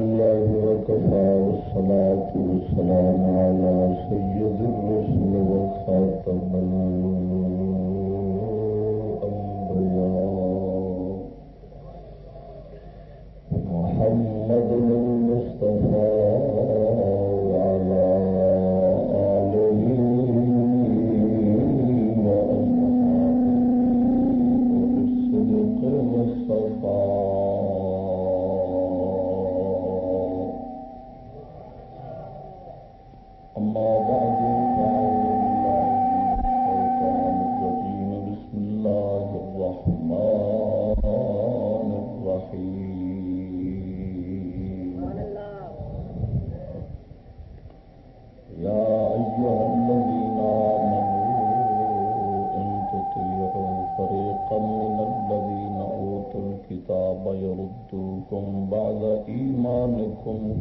الله وكفى والصلاة والسلام على سيد الرسل وخاتم الأنبياء محمد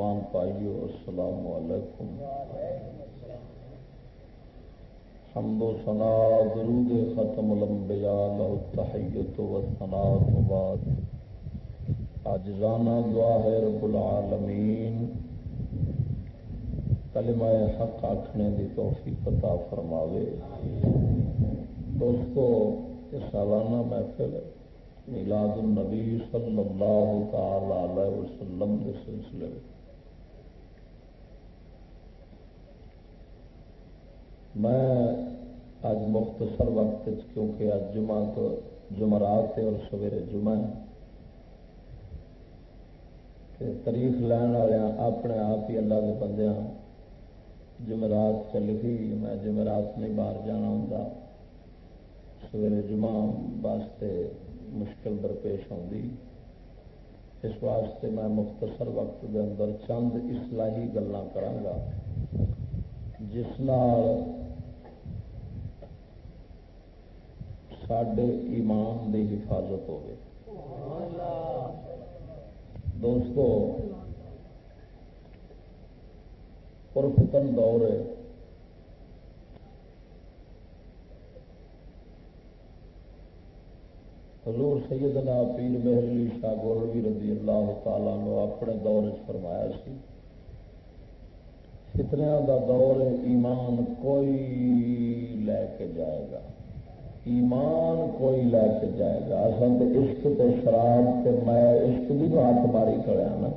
مسلمان بھائیو السلام علیکم۔ حمد و ثنا، درود ختم الانبیاء لہ التحیت و ثنا و بعد عجزانہ دعا ہے رب العالمین۔ کلمہ حق آکھنے دی توفیق عطا فرماوے۔ دوستو یہ سالانہ محفل میلاد النبی صلی اللہ تعالی علیہ وسلم کے سلسلے میں میں اج مختصر وقت کیونکہ اج جمعہ تو جمعرات ہے اور سویرے جمعہ ہے کہ تاریخ لین والے اپنے آپ ہی اللہ کے بندے جمعرات چل گئی میں جمعرات نہیں باہر جانا ہوں سویرے جمعہ واسطے مشکل درپیش ہوگی اس واسطے میں مختصر وقت کے اندر چند اصلاحی گلان کرانگا جس نال سڈے ایمان دی حفاظت ہوگی دوستو، پرفتن دور ہے۔ حضور سیدنا پیر مہر علی شاہ گولوی رضی اللہ تعالیٰ نے اپنے دور چ فرمایا سی۔ فتنیا دا دور ایمان کوئی لے کے جائے گا۔ ایمان کوئی لے کے جائے گا۔ اصل تو عشق تے شراب تے میں عشق بھی ہاتھ ماری کرا ہاں نا۔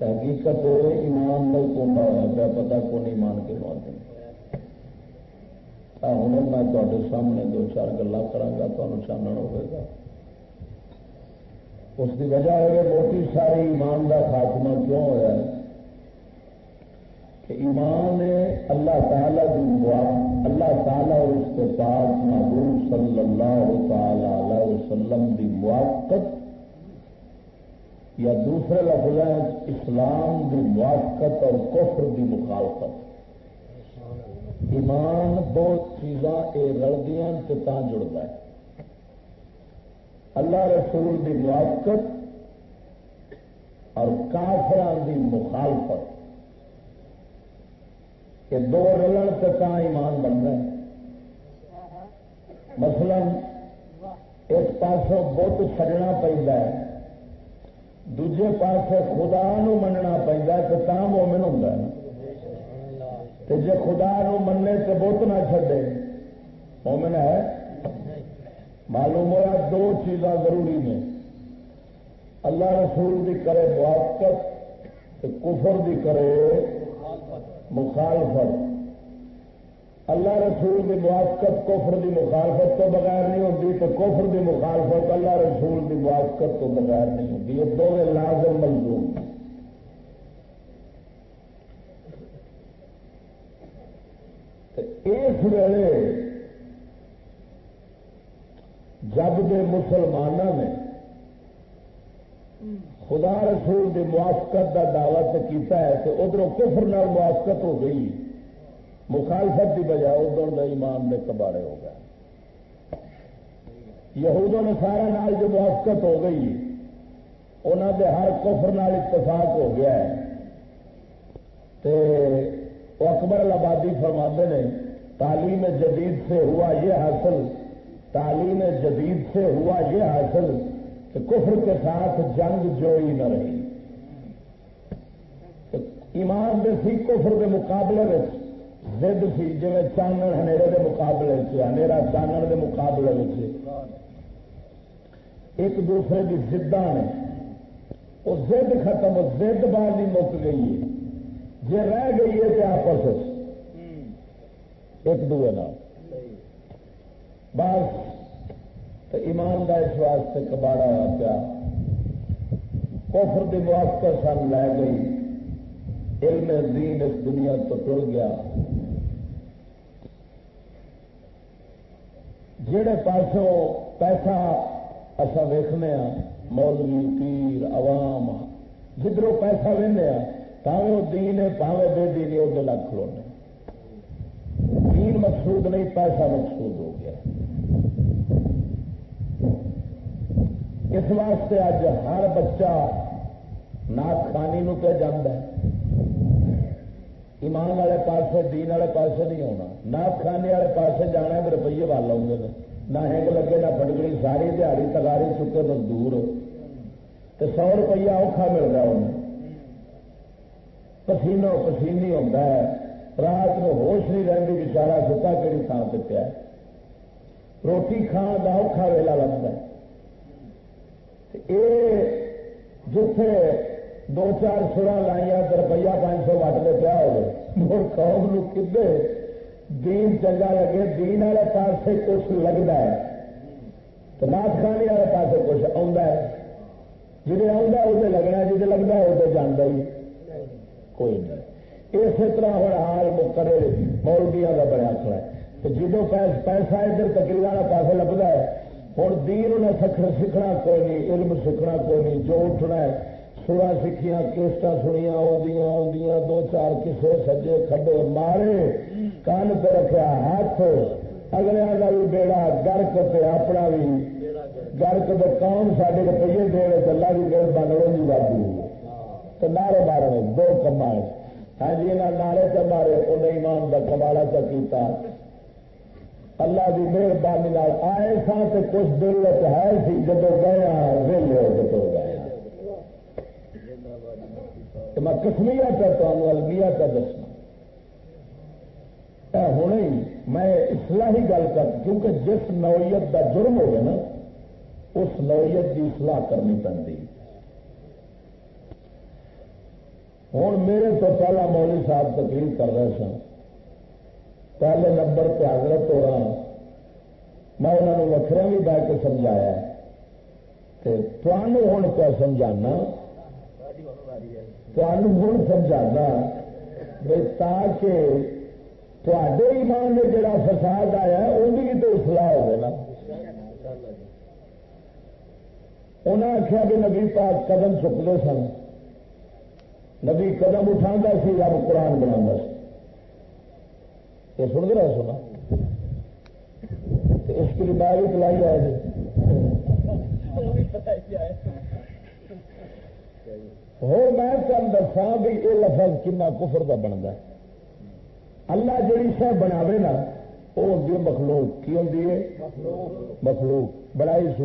حقیقت ایمان نہیں پونڈا ہوا پیا پتا کون ایمان کے بات ہوں میں تے سامنے دو چار گلا کرا تمہیں چانن ہوگا اس کی وجہ ہے موٹی ساری ایمان کا خاتمہ کیوں ہوا ہے؟ کہ ایمان اللہ تعالی کی اللہ تعالی اور اس کے پاس محبوب صلی اللہ تعالی علیہ وسلم کی موافقت یا دوسرے لفظ اسلام کی موافقت اور کفر کی مخالفت۔ ایمان دو چیزاں یہ رلدیاں تو جڑتا ہے۔ اللہ رسول کی موافقت اور کافران کی مخالفت۔ کہ دو رلن تو ایمان بن رہا ہے۔ مثلا ایک پاسوں بت چڈنا پہ دجے پاس خدا نو تو مومن ہوں جی خدا نو منے تو بت نہ چڈے مومن ہے۔ معلوم ہوا دو چیزاں ضروری نے اللہ رسول بھی کرے موافقت کفر بھی کرے مخالفت۔ اللہ رسول کی موافقت کفر کی مخالفت تو بغیر نہیں ہوتی تو کفر کی مخالفت اللہ رسول کی موافقت تو بغیر نہیں ہوتی یہ دونوں لازم ملزوم۔ اس ویلے جب دے مسلمانوں نے خدا رسول کی موافقت کا دعوت کیتا ہے تو ادھر کفر نال موافقت ہو گئی۔ مخالفت کی بجائے ادھر کا ایمان میں کباڑے ہو گئے یہودوں نے سارا نال جو موافقت ہو گئی انہوں دے ہر کفر نال اتفاق ہو گیا ہے۔ تے وہ اکبر آبادی فرماتے نے، تعلیم جدید سے ہوا یہ حاصل، تعلیم جدید سے ہوا یہ حاصل۔ کہ کفر کے ساتھ جنگ جو ہی نہ رہی۔ ایمان دے سی کفر کے مقابلے میں زد سی جی چانن ہنیرے کے مقابلے سے ہنیرا چانن کے مقابلے میں ایک دوسرے کی زدہ نے، وہ زد ختم زد بار نہیں مک گئی ہے۔ جی رہ گئی ہے تو آپس ایک دوے بس ایمان کا اس واسطے کباڑا ہوا پیا۔ کوفر کی موافقت سن لے گئی۔ علم دین اس دنیا تو ٹر گیا۔ جہے پاسوں پیسہ اصا ویخنے ہاں مولوی، پیر، عوام جدھروں پیسہ لینا پاوے وہ دین ہے پاوے بے دین وہ لکھ کھلونے دین مقصود نہیں، پیسہ مقصود ہو گیا اس واسطے اج ہر بچہ ناک خانی نو پہ جانا ایمان والے پاسے، دین والے پاسے نہیں ہونا نہ کھانے والے پاسے جانا ہے روپیے وال آؤں گے۔ نہ ہینگ لگے، نہ پٹکڑی ساری دیہڑی تگاری چکے مزدور۔ تو سو روپیہ اوکھا مل رہا انہیں۔ پسینو پسینی ہوتا ہے۔ رات میں ہوش نہیں رہتی بچارا ستا کہڑی تھان سے پیا روٹی کھان کا اوکھا ویلا لگتا ہے۔ یہ جتھے دو چار سرا لائیا روپیہ پانچ سو وٹ کے پیا ہو قوم کدے دین چنگا لگے، دین والے پاس کچھ لگتا ہے۔ تو خانے والے پاس کچھ آتا ہے۔ جی آتا لگنا جی لگتا ہے جانا ہی کوئی نہیں۔ اسی طرح ہر حال مکرے مولبیا کا بڑا کھڑا ہے۔ تو جدو پیسہ ادھر تکری والا پاس لگتا ہے ہوں دین انہیں سیکھنا کوئی نہیں، علم سیکھنا کوئی نہیں، جو اٹھنا ہے سوا سکھیاں کیسٹ سنیا آدیا آدیا دو چار کسے سجے کھڈے مارے کن پہ رکھا ہاتھ، اگلے کا بھی بیڑا، گرک پہ اپنا بھی گرک تو کون سارے روپیے دے چلا بھی گئے بنگلوں کی بات تو نعرے مارے دو کمائے ہاں جی نعرے چ مارے انہیں ایمان کا کمالا چکیتا اللہ کی مہربانی آئے سا تو کچھ دل ہے سی جب گیا ہاں، ویلے ہو کے گئے ہاں۔ میں کسمیا چاہتا ہوں الگیا کا دسنا۔ ہونے میں اصلاح ہی گل کر، کیونکہ جس نوعیت کا جرم ہوگا نا، اس نوعیت کی اصلاح کرنی پڑتی ہوں میرے تو پہلا مولوی صاحب تقریر کر رہے سن۔ پہلے نمبر پہ حضرت ہو رہا میں انہوں نے وکرا بھی بہ کے سمجھایا تمہوں ہوں پہ سمجھانا؟ ہوں سمجھانا بھائی تاکہ تے ایمان میں جڑا فساد آیا ان کی تو اصلاح ہو نا۔ انہیں آخیا بھی نبی پاک قدم چکتے سن۔ نبی قدم اٹھا سی، رب قرآن بنا یہ سن رہا سنا۔ اس کی باری پلائی آئے میں تم دسا بھی یہ لفظ کنا کفر کا بنتا ہے۔ اللہ جی شہ بنا نا، وہ ہوتی ہے مخلوق۔ کی ہوتی ہے؟ مخلوق۔ بنائی سو۔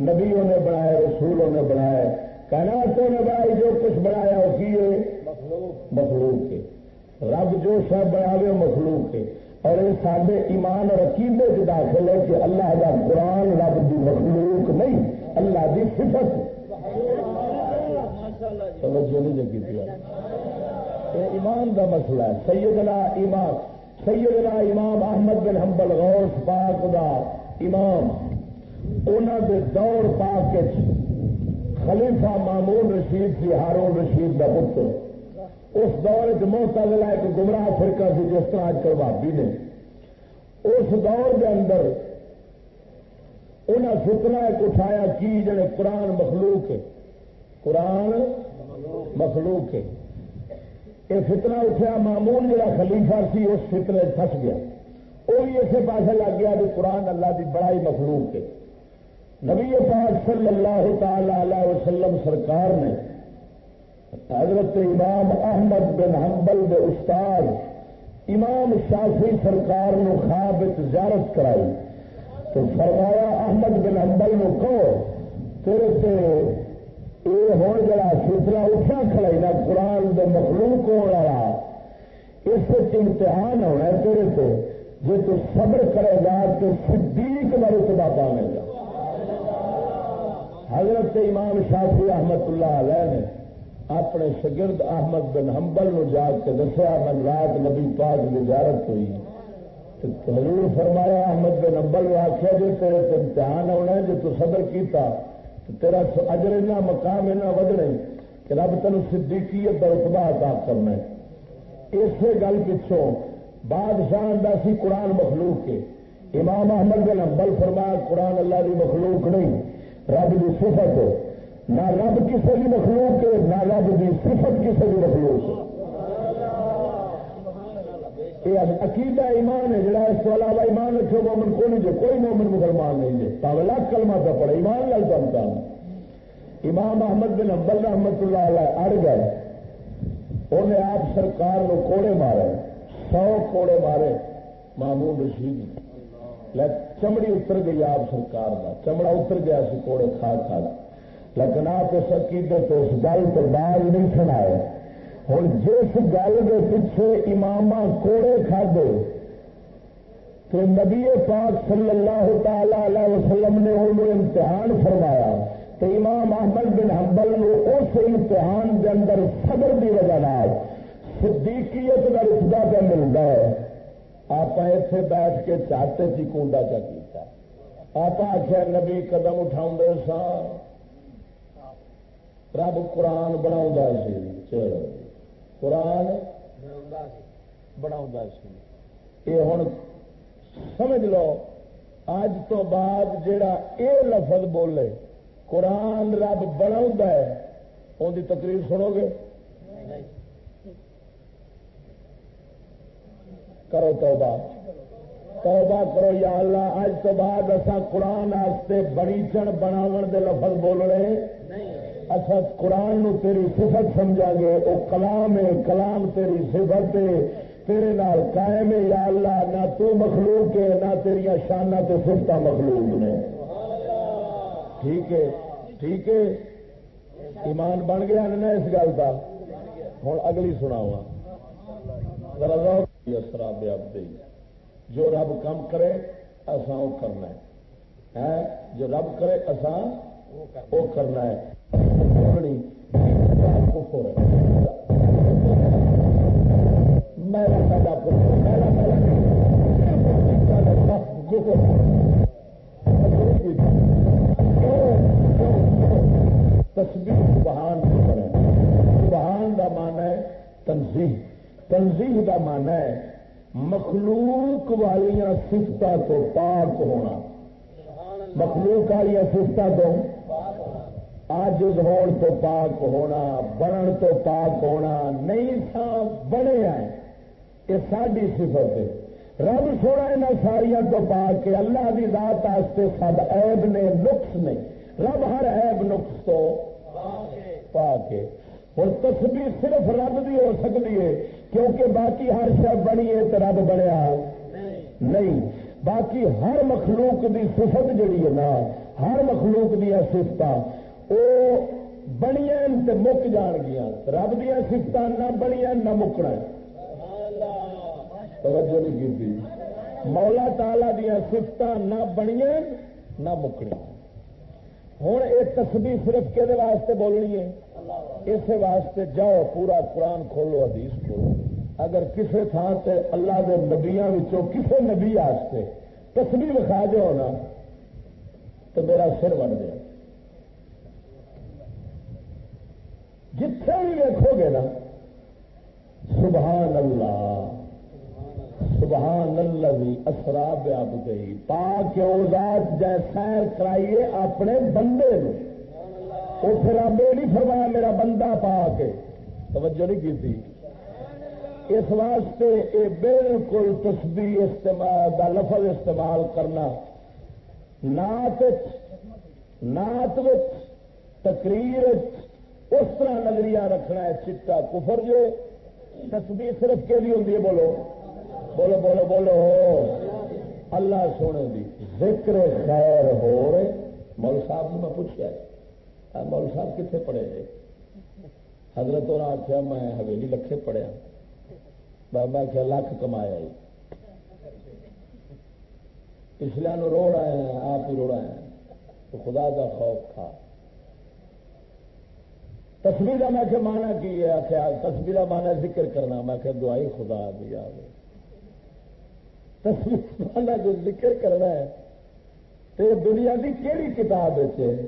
نبی انہیں بنایا رسول انہیں بنایا۔ کہنا تو نے بنائی، جو کچھ بنایا، وہ کی ہے؟ مخلوق ہے۔ رب جو شہ بناوے مخلوق ہے، اور یہ سارے ایمان اور عقیدے کے داخل ہے کہ اللہ کا قرآن رب کی مخلوق نہیں، اللہ کی صفت توجہ نہیں لگی ایمان کا مسئلہ ہے۔ سیدنا امام سیدنا امام احمد بن حنبل، غوث پاک دا امام۔ انہوں دے دور پاک خلیفہ مامون رشید سی، ہارون رشید کا پتر۔ اس دور چ محتل ایک گمراہ فرقہ سی جس طرح اج کل بھابی نے۔ اس دور کے اندر انہیں فتنا ایک اٹھایا کی جڑے قرآن مخلوق ہے۔ قرآن مخلوق ہے۔ یہ فتنا اٹھا معمول جڑا خلیفہ سی، اس فتنے پھس گیا۔ وہ بھی اسی پاس لگ گیا کہ قرآن اللہ کی بڑائی مخلوق ہے۔ نبی پاک صلی اللہ تعالی علیہ وسلم سرکار نے حضرت امام احمد بن حنبل دے استاد امام شافی سرکار نو خواب زیارت کرائی۔ تو فرمایا، احمد بن حنبل نو کہو، تیرے تے یہ ہوں جا سلسلہ اٹھا کھڑا نہ قرآن دے مخلوق ہونے والا۔ اس امتحان ہونا تیرے سے جی تو صبر کرے گا، تو صدیق کا رتبہ پانے گا۔ حضرت امام شافی احمد اللہ علیہ نے اپنے شگرد احمد بن حنبل نو جا کے دسیا من رات نبی پاک کی زیارت ہوئی۔ حضور فرمایا، احمد بن حنبل نے آخیا جی تیرے امتحان ہونا ہے جی تو صبر کیتا تیرا اجر اینا مقام اینا ودنے کہ رب تین صدیقیت کا رتبہ عطا کرنا ہے۔ اسی گل پچھوں بادشاہ سی قرآن مخلوق کے امام احمد بن امبل فرمایا، قرآن اللہ کی مخلوق نہیں، رب کی صفت ہے۔ نہ رب کسی بھی مخلوق ہے، نہ رب کی صفت کسی بھی مخلوق ہے۔ یہ عقیدہ ایمان ہے، جڑا اس کو علاوہ ایمان رکھو مومن کو نہیں جو کوئی مومن مسلمان نہیں جی پاولا کلمہ کا پڑے ایمان لال جانتا ہوں امام احمد بن ابل رحمت اللہ علیہ اڑ گئے۔ انہیں آپ سرکار نو کوڑے مارے، سو کوڑے مارے، محمود رشید۔ چمڑی اتر گئی آپ سرکار کا چمڑا اتر گیا سی کوڑے کھا کھا۔ لیکن آپ اس اس گل تو بعد نہیں سنائے ہوں جس گل کے پیچھے امام کوڑے کھدے تو نبی پاک صلی اللہ تعالی علیہ وسلم نے انہوں امتحان فرمایا۔ تو امام احمد بن حنبل نے اس امتحان کے اندر صبر کی وجہ صدیقیت کا رتبہ پہ ملتا ہے آپ اتے بیٹھ کے چاہتے تھی کنڈا چا آپ آخیا نبی قدم اٹھا سا رب قرآن بنا قرآن بنا یہ ہوں سمجھ لو اج تو بعد جڑا یہ لفظ بولے قرآن رب بنا ان کی تقریر سنو گے؟ کرو توبہ۔ توبہ کرو یا اللہ اج تو بعد اصا قرآن بڑی چڑ بناو دے لفظ بول رہے اچھا قرآن نو تیری صفت سمجھا گے وہ کلام ہے، کلام تیری صفت ہے، تیرے نال قائم ہے، یا اللہ، نہ تو مخلوق ہے، نہ تیریا شانہ تو سفت مخلوق نے۔ ٹھیک ہے ٹھیک ہے۔ ایمان بن گیا نا اس گل کا ہوں اگلی سناوا جو رب کام کرے اسان وہ کرنا ہے۔ جو رب کرے اسان وہ کرنا ہے۔ تصویر بہان بہان کا مان ہے تنظیم تنظیم کا مان ہے مخلوق والیا سفت تو پاک ہونا۔ مخلوق والی سفت تو آج ہون تو پاک ہونا بنن تو پاک ہونا نہیں تھا بنے آئے یہ ساری سفت ہے۔ رب سونا یہاں ساریا تو پا کے اللہ کی ذات آستے سب عیب نے، نقص نے۔ رب ہر عیب، نقص تو پا کے اور تصویر صرف رب بھی ہو سکتی ہے، کیونکہ باقی ہر شب بنی ہے تو رب بنیا نہیں۔ باقی ہر مخلوق کی سفت جڑی ہے نا، ہر مخلوق دیا سفت وہ بنیا مک جان گیا رب دیا سفت نہ بنیا نہ مکنا۔ توجہ نہیں کی مولا تالا دیا سفت نہ بنیا نہ مکنیا ہوں یہ تسبیح صرف کہ واسطے بولنی ہے؟ اس واسطے جاؤ، پورا قرآن کھولو، حدیث کھولو۔ اگر کسی تھان سے اللہ کے نبیا کسی نبی واسطے تسبیح لکھا جاؤ نا، تو میرا سر بن گیا جتھے بھی دیکھو گے نا سبحان اللہ سبحان اللہ بھی اثرا بیاب گئی پا کے جی سیر کرائیے اپنے بندے وہ پھر اب یہ نہیں فرمایا میرا بندہ پا کے توجہ نہیں کی اس واسطے یہ بالکل تسبیح استعمال دا لفظ استعمال کرنا۔ نعت نعت تقریر اس طرح نظریہ رکھنا ہے، چٹا کفر جو تسبیح صرف کے لیے ہوتی ہے، بولو۔ بولو بولو بولو۔ اللہ سونے دی ذکر خیر ہو رہے۔ مول صاحب نے میں پوچھا مول صاحب کتنے پڑھے جی حضرت اور آخیا میں حویلی لکھے پڑھیا۔ بابا کیا لکھ کمایا جی پچھلے روڑ آئے ہیں آپ ہی روڑ آئے ہیں تو خدا کا خوف تھا تصویر میں کہ مانا کی ہے؟ خیال تصویر مانا ذکر کرنا۔ میں کہ دعائی خدا بھی آ تصویر مانا جو ذکر کرنا ہے، تو دنیا کی کہڑی کتاب ہے؟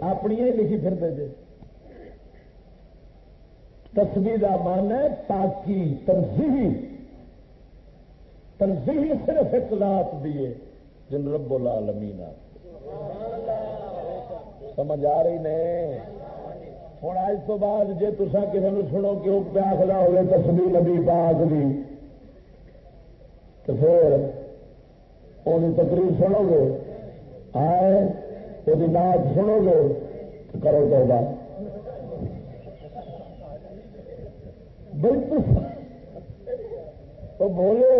اپنی لکھی پھر دے جی۔ تصویر کا مان ہے تاکی تنظیحی تنظیحی صرف ایک رات دیے جن رب العالمین سمجھ آ رہی نہیں ہوں اج تو بعد جی تصا کسی نے سنو کہ وہ پیاس نہ ہوگی تسبی نبی پاک دی، تو پھر وہ تقریر سنو گے۔ آئے وہ ناچ سنو گے، تو کرو تو بولو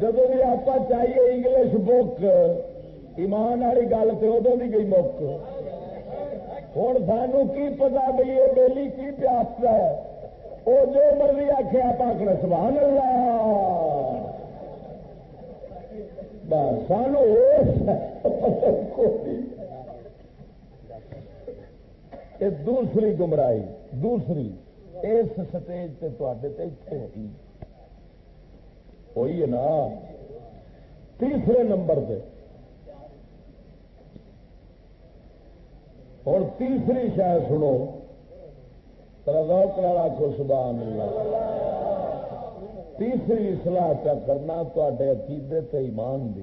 جب بھی آپ چاہیے انگلش بک، ایمان والی گل تو ادو بھی گئی مک ہوں سانو کی پتا بھی یہ بیلی کی پیاس ہے؟ وہ جو مرضی آخیا آپ سبحان اللہ! سانو دوسری گمراہی، دوسری، اس سٹیج سے تے ہوئی ہوئی ہے نا؟ تیسرے نمبر پہ اور تیسری شاید سنو روک کو سبحان اللہ۔ تیسری سلاح کیا کرنا تے عقیدے تے ایمان دی۔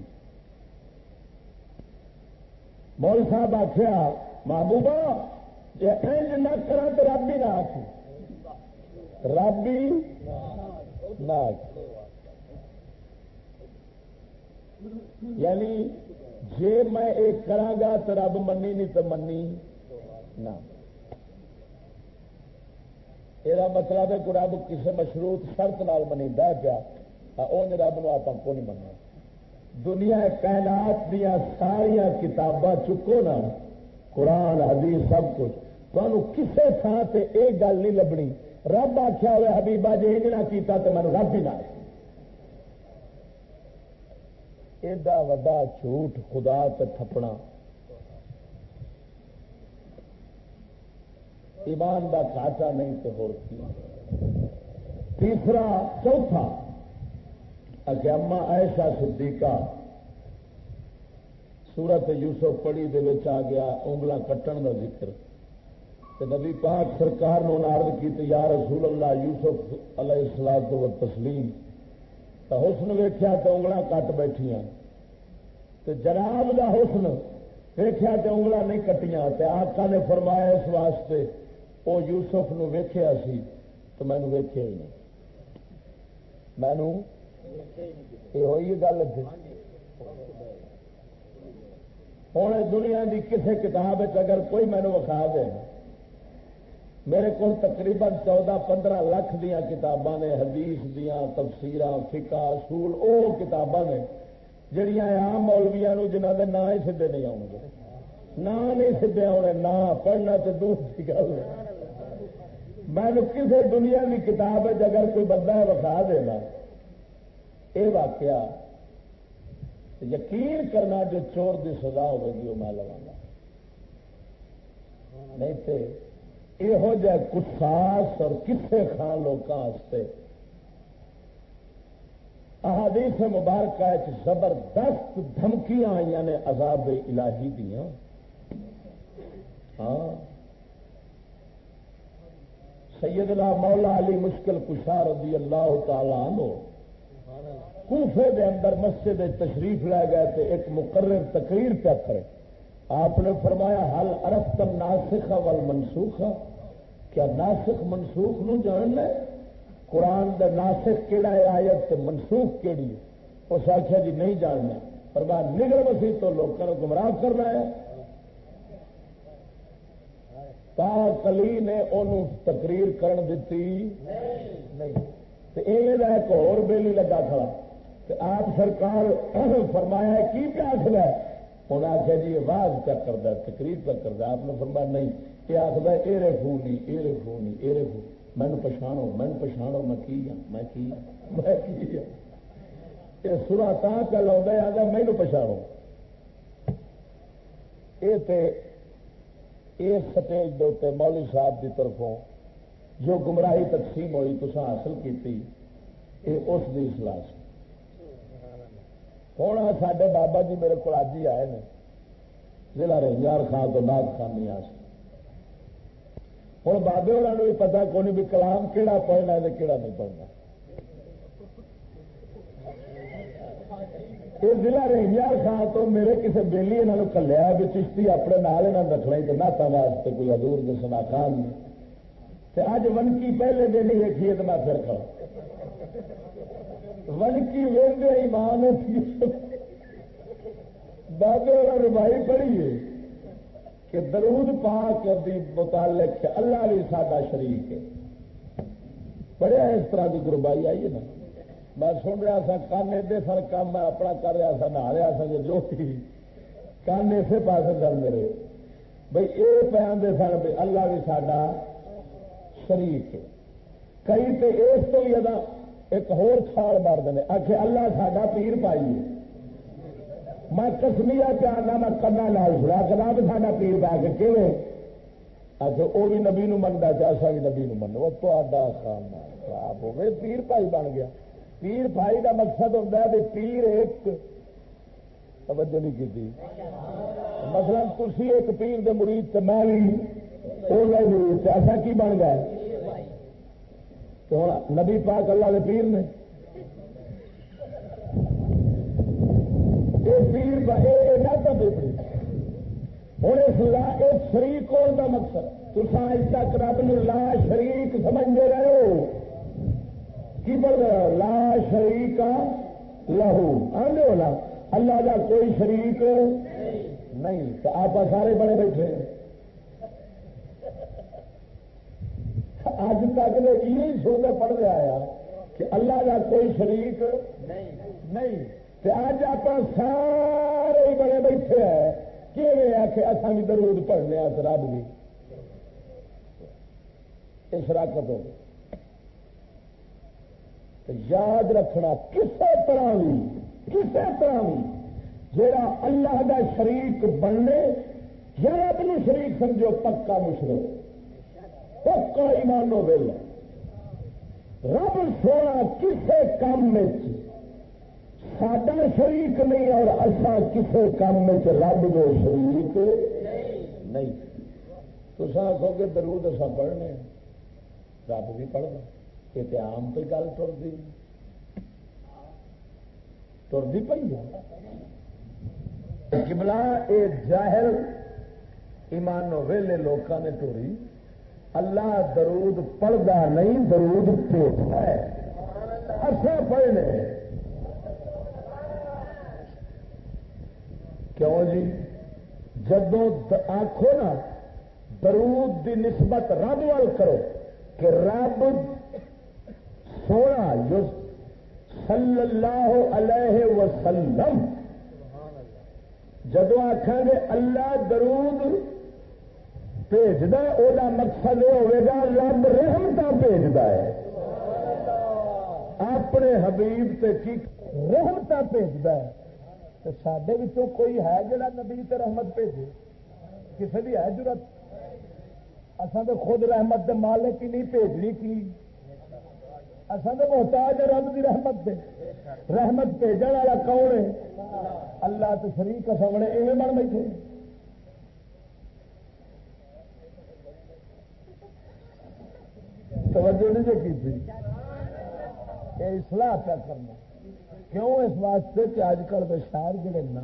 مول صاحب آخیا محبوبہ جی انج نہ کرا تو رب ہی نہ آخ رب ہی نہ یعنی جی میں ایک کرا تو رب منی نہیں تو منی۔ یہ مطلب ہے کہ رب کسی مشروط شرط نال منی دہ پیا ان رب نو آپ کو نہیں مننا۔ دنیا کائنات دیا ساریا کتاباں چکو نا۔ قرآن، حدیث، سب کچھ۔ تمہوں کسی تھان سے یہ گل نہیں لبنی۔ رب آخیا ہوا حبیبا جی یہ نہ کیتا تو مینو رب ہی نہ ایڈا وا جھوٹ خدا تے تھپنا۔ ایمان کا کھاٹا نہیں تو ہو تیسرا، چوتھا اما ایسا صدیقہ سورت یوسف پڑی دے آ گیا انگل کٹن کا ذکر۔ تو نبی پاک سرکار نے عرض کی تو یا رسول اللہ، یوسف علیہ السلام تو تسلیم۔ تو حسن ویخیا تو انگل کٹ بیٹھیا تو جناب کا حسن ویخیا تو انگل نہیں کٹیاں۔ آقا نے فرمایا اس واسطے وہ یوسف نو ویخیا سی تو مینو ویخیا ہی نہیں مینو یہ ہوئی گل ہوں دنیا کی کسی کتاب اگر کوئی مینو وکھا دے میرے کو تقریباً چودہ پندرہ لاکھ دیا کتاباں نے حدیث دیا تفسیر فکا اصول وہ کتاباں نے جہیا آم مولویا جنہ کے نام ہی سیدے نہیں آؤ گے نہ نہیں سدھے ہونے نہ پڑھنا تو دور کی گل ہے میں کسی دنیا کی کتاب ہے اگر کوئی بندہ ہے، وکھا دینا یہ واقعہ، یقین کرنا جو چور کی سزا ہوگی وہ میں لگا نہیں تو یہو جہ کساس اور کسے خان لوگوں احادیث مبارکہ زبردست دھمکیاں آئی نے عذاب الہی دیا ہاں۔ سیدنا مولا علی مشکل کشار رضی اللہ تعالی عنہ کوفے دے اندر مسجد تشریف لے گئے تھے ایک مقرر تقریر پہ کرے۔ آپ نے فرمایا حل ارف ناسخ وال منسوخ کیا ناسخ منسوخ نو جان لے؟ قرآن دا ناسخ کہڑا ہے، آیت منسوخ کہڑی ہے؟ اس آخیا جی نہیں جاننا۔ پر بات نگر مسیح تو لوگ گمراہ کر رہا ہے کلی نے انہوں تقریر کرن دیتی نہیں۔ ایک اور بیلی لگا کھڑا۔ آپ سرکار فرمایا کی کیا آخر انہیں آخیا جی آواز کیا کرتا تقریر کیا کرتا آپ نے فرمایا، نہیں۔ یہ آخر اے رے فو نہیں اے رے فو نہیں اے رے فو مینو پچھاڑو مینو پچھاڑو میں کی ہوں میں کی میں کی ہوں یہ سورا تا چل آتا مینو پچھاڑو یہ اس سٹیج دے مولوی صاحب کی طرفوں جو گمراہی تقسیم ہوئی تو حاصل کی یہ اس کی سلاح سے ہوں سڈے بابا جی میرے کو اج ہی آئے ہیں ضلع رنجار خان تو ناگ خانی آ ہوں بابے والوں بھی پتا کون بھی کلام کہڑا پڑھنا ہے کہڑا نہیں پڑھنا۔ یہ ضلع رنجار خان تو میرے کسی بےلی یہاں کلیا بھی چشتی اپنے نال یہاں رکھنا تو ناتا واسطے کوئی ادور دسنا خان نہیں اج ونکی پہلے دن ہی ویکھی تو میں پھر کھڑا۔ ونکی ویسے ایمان بابے والا روائی پڑھی ہے کہ درود پاک دی متعلق اللہ بھی ساڈا شریک ہے۔ پڑھیا اس طرح کی گربائی آئی ہے نا۔ میں سن رہا سا، کان ادے سر کام میں اپنا کر رہا سا، نہا رہا سا جو کان اسے پاس کر میرے۔ بھائی یہ پہ آدھے سن بھی اللہ بھی ساڈا شریک کئی تو اس تو بھی ادا ایک ہور چھال مار دیں آخر اللہ ساڈا پیر پائیے میں کسمیا پیارنا میں کنا لال سنا کلا بھی ساڈا پیر پا کے کیون اچھا وہ بھی نبی نو منگا چاہا بھی نبی نو منو تو خان خراب ہو گئے، پیر پائی بن گیا۔ پیر بھائی کا مقصد ہوتا ہے پیر ایک۔ توجہ نہیں کی مثلا تھی ایک پیر دے مرید تو میں بھی مرید ایسا کی بن گیا تو ہوں نبی پاک اللہ کے پیر نے۔ پیر ہوں اس لا شریک ہونے کا مقصد؟ تصا اج تک رب لا شریک سمجھتے رہے ہو کی بول رہا لا شریک لہو۔ آدھے ہو نا؟ اللہ کا کوئی شریک نہیں۔ تو آپ سارے بڑے بیٹھے اج تک یہ سونے پڑھ رہا ہے کہ اللہ کا کوئی شریک نہیں۔ اج آپ سارے بڑے بیٹھے ہیں۔ کہ کہ اصل بھی درود پڑھنے رب بھی اس شراکت ہو یاد رکھنا کسی طرح بھی کسی طرح بھی جا اللہ کا شریک بننے، یا اپنی شریک سمجھو، پکا مشرق پکا ایمانو ویل۔ رب سونا کسی کام میں سڈا شریک نہیں اور اصا کسی کام میں رب دو شریک نہیں۔ تو آخو گے درود اصا پڑھنے، رب بھی پڑھنا۔ یہ تو آم پہ گل ترتی ترتی پی کملا یہ ظاہر ایمانو ویلے لوگوں نے توری اللہ درود پڑھتا نہیں درود پیٹتا ہے اصا پڑھنے کیوں جی جدو آخو نا درود دی نسبت رب وال کرو کہ رب سونا صلی اللہ علیہ وسلم۔ جدو آخان گے اللہ درود بھیجد وہ مقصد یہ ہوگا رب رحمت بھیجتا ہے۔ اپنے حبیب سے کی رحمت بھیجتا ہے۔ سڈے کوئی ہے جڑا نبی تے رحمت بھیجے؟ کسی بھی ہے ضرورت اصل تو خود رحمت دے مالک ہی نہیں بھیجنی کی۔ اصل تو محتاج ہے رب کی رحمت دے۔ رحمت بھیجنے والا کون ہے؟ اللہ تو شریف سامنے ایویں بن بیٹھے۔ توجہ نہیں جو کی تھی؟ یہ اصلاح پہ کرنا؟ کیوں اس واسطے کہ اج کل کے شہر جڑے نا،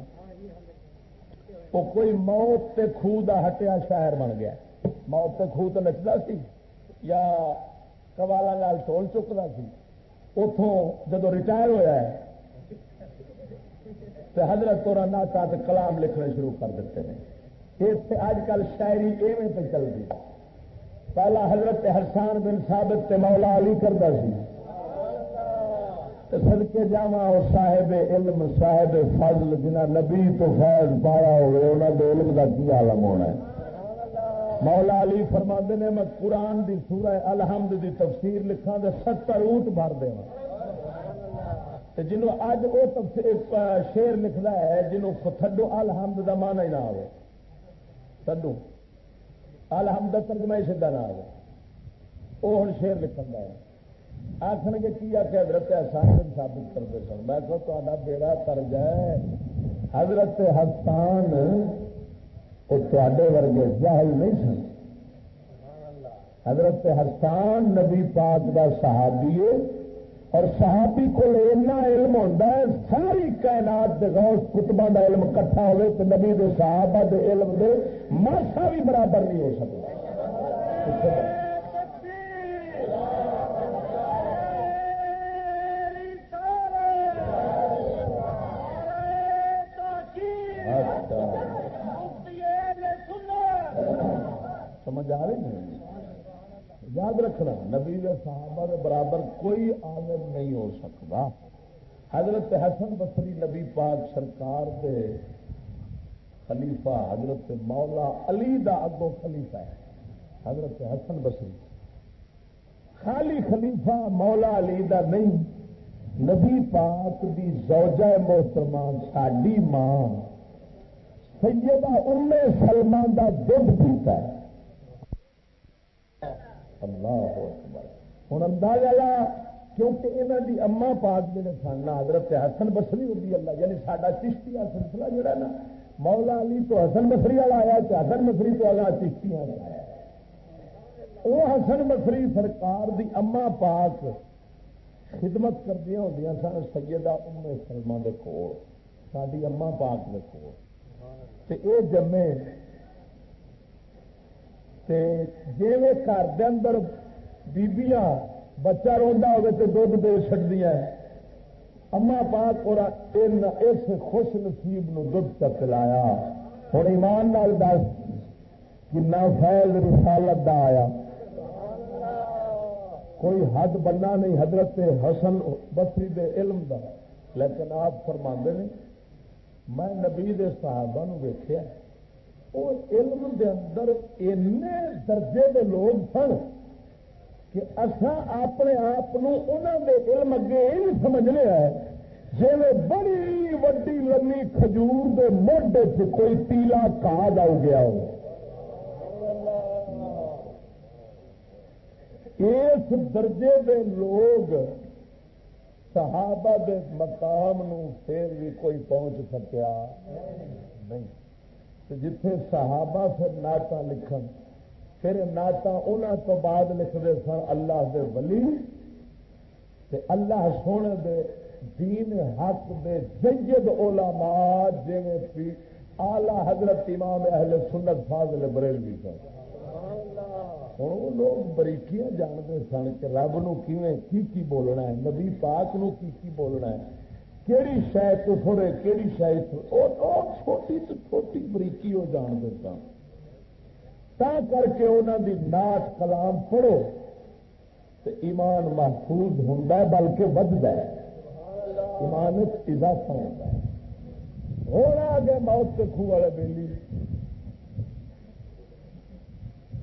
وہ کوئی موت تے خوہ دا ہٹیا شہر بن گیا۔ موت تے خوہ تو نچتا سی۔ یا کوالا نال ٹول چکتا سی۔ اتوں جدو ریٹائر ہوا ہے تو حضرت تو ناتا کلام لکھنے شروع کر دیتے ہیں۔ اج کل شاعری ایویں پہ چل گئی پہلا حضرت حسان بن ثابت تے مولا علی کرتا سی۔ سدکے جا اور صاحب علم، صاحب فضل جنہ نبی تو فیض پایا ہوئے انہوں کے علم کا کی عالم ہونا ہے؟ مولا علی فرما نے، میں قرآن دی سورہ الحمد دی تفسیر لکھا تو ستر اونٹ بھر دیا جنوں اج وہ شیر لکھنا ہے جنوں تھڈو الحمد کا مان ہی نہ آئے تھڈو الحمد ترجمہ ہی سیدھا نہ آئے وہ ہوں شیر لکھن ہے۔ آخر گے، کی آ کے حضرت احسان بن ثابت کرتے سن؟ میں کہ تا بیڑا ترج ہے۔ حضرت حسان وہ تے ورگے جاہل نہیں سن۔ حضرت حسان نبی پاک کا صحابی اور صحابی کو اتنا علم ہوتا ہے، ساری کائنات دے غوث کتبہ دا علم کٹھا ہوئے تو نبی دے صحابہ دے علم دے ماسا بھی برابر نہیں ہو سکتا سمجھ آ رہی ہے یاد رکھنا، نبی صحابہ کے برابر کوئی عالم نہیں ہو سکتا۔ حضرت حسن بصری نبی پاک سرکار دے خلیفہ، حضرت مولا علی دا اگو خلیفہ ہے۔ حضرت حسن بصری۔ خالی خلیفہ مولا علی دا نہیں۔ نبی پاک دی زوجہ محترمہ ساڈی ماں سیدہ ام سلمان دا دودھ پیتا ہے۔ اللہ اکبر۔ ہوں اندازہ لا، کیونکہ یہاں کی اما پاک جی سن حضرت حسن بسری ہوتی اللہ یعنی سارا چشتی کا سلسلہ جڑا نا، مولا علی تو حسن بسری والا آیا تو حسن بسری تو آگا چشتی والا آیا وہ حسن بسری سرکار دی اما پاک خدمت کردیا ہوں سن، سیدہ ام سلمان کے کول ساری اما پاک کے کول۔ یہ جمے تے جی گھر دے اندر بیبیاں، بچہ روا ہوگا تو دھد دے چڑیا اما پاک اور اس خوش نصیب نو دھد تک لایا ہوں ایمان نال دس کنا فیض رسالت دا آیا۔ کوئی حد بننا نہیں، حضرت حسن بسری دے علم دا۔ لیکن آپ فرما نے، میں نبی دے صحابہ نو ویخیا وہ علم دے اندر اینے درجے دے لوگ سن کہ اصا اپنے آپ دے علم اگے یہ سمجھنے ہے جی بڑی وڈی لمبی کھجور دے موڈے سے کوئی تیلا کھا جاؤ گیا ہو۔ اس درجے دے لوگ صحابہ دے مقام نو پھر بھی کوئی پہنچ سکیا نہیں۔ جتھے صحابہ پھر نعت لکھن، پھر نعت انہوں تو بعد لکھتے سن اللہ دے ولی۔ تے اللہ سونے دے دین حق دے جید علماء جی پی آلہ حضرت امام اہل سنت فاضل بریل بھی ہوں وہ لوگ بریکیاں جانتے سن کہ رب نو کی کی بولنا ہے، نبی پاک نو کی کی بولنا ہے۔ کہڑی شہ کفر ہے کہڑی شہ چھوٹی تو چھوٹی بریکی وہ جان دیتا۔ تا کر کے انہوں دی ناٹ کلام پڑھو تو ایمان محفوظ ہوں بلکہ ودتا ہے۔ ایمان اضافہ ہوتا ہے۔ ہوں آ گیا موت کے خوہ والے بیلی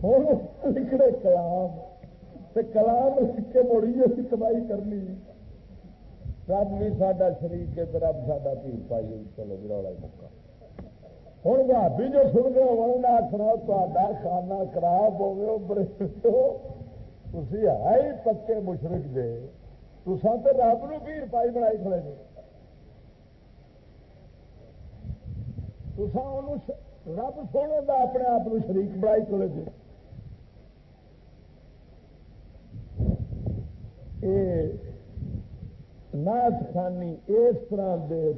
ہوں لکھنے کلام کلام لکھ کے مڑی اسی تباہی کرنی۔ رب بھی ساڈا شریف ہے رب ساڈا پیر پائی چلو بھی رولا موقع۔ ہوں بھابی جو سن گئے ہونا آخنا تا کھانا خراب ہو گئے تھی ہے ہی پکے مشرق دے۔ تو رب نو پیر پائی بنائی کھڑے جی تسان رب سونے کا اپنے آپ شریک بڑائی کھڑے جی یہ نات خانی اس طرح دے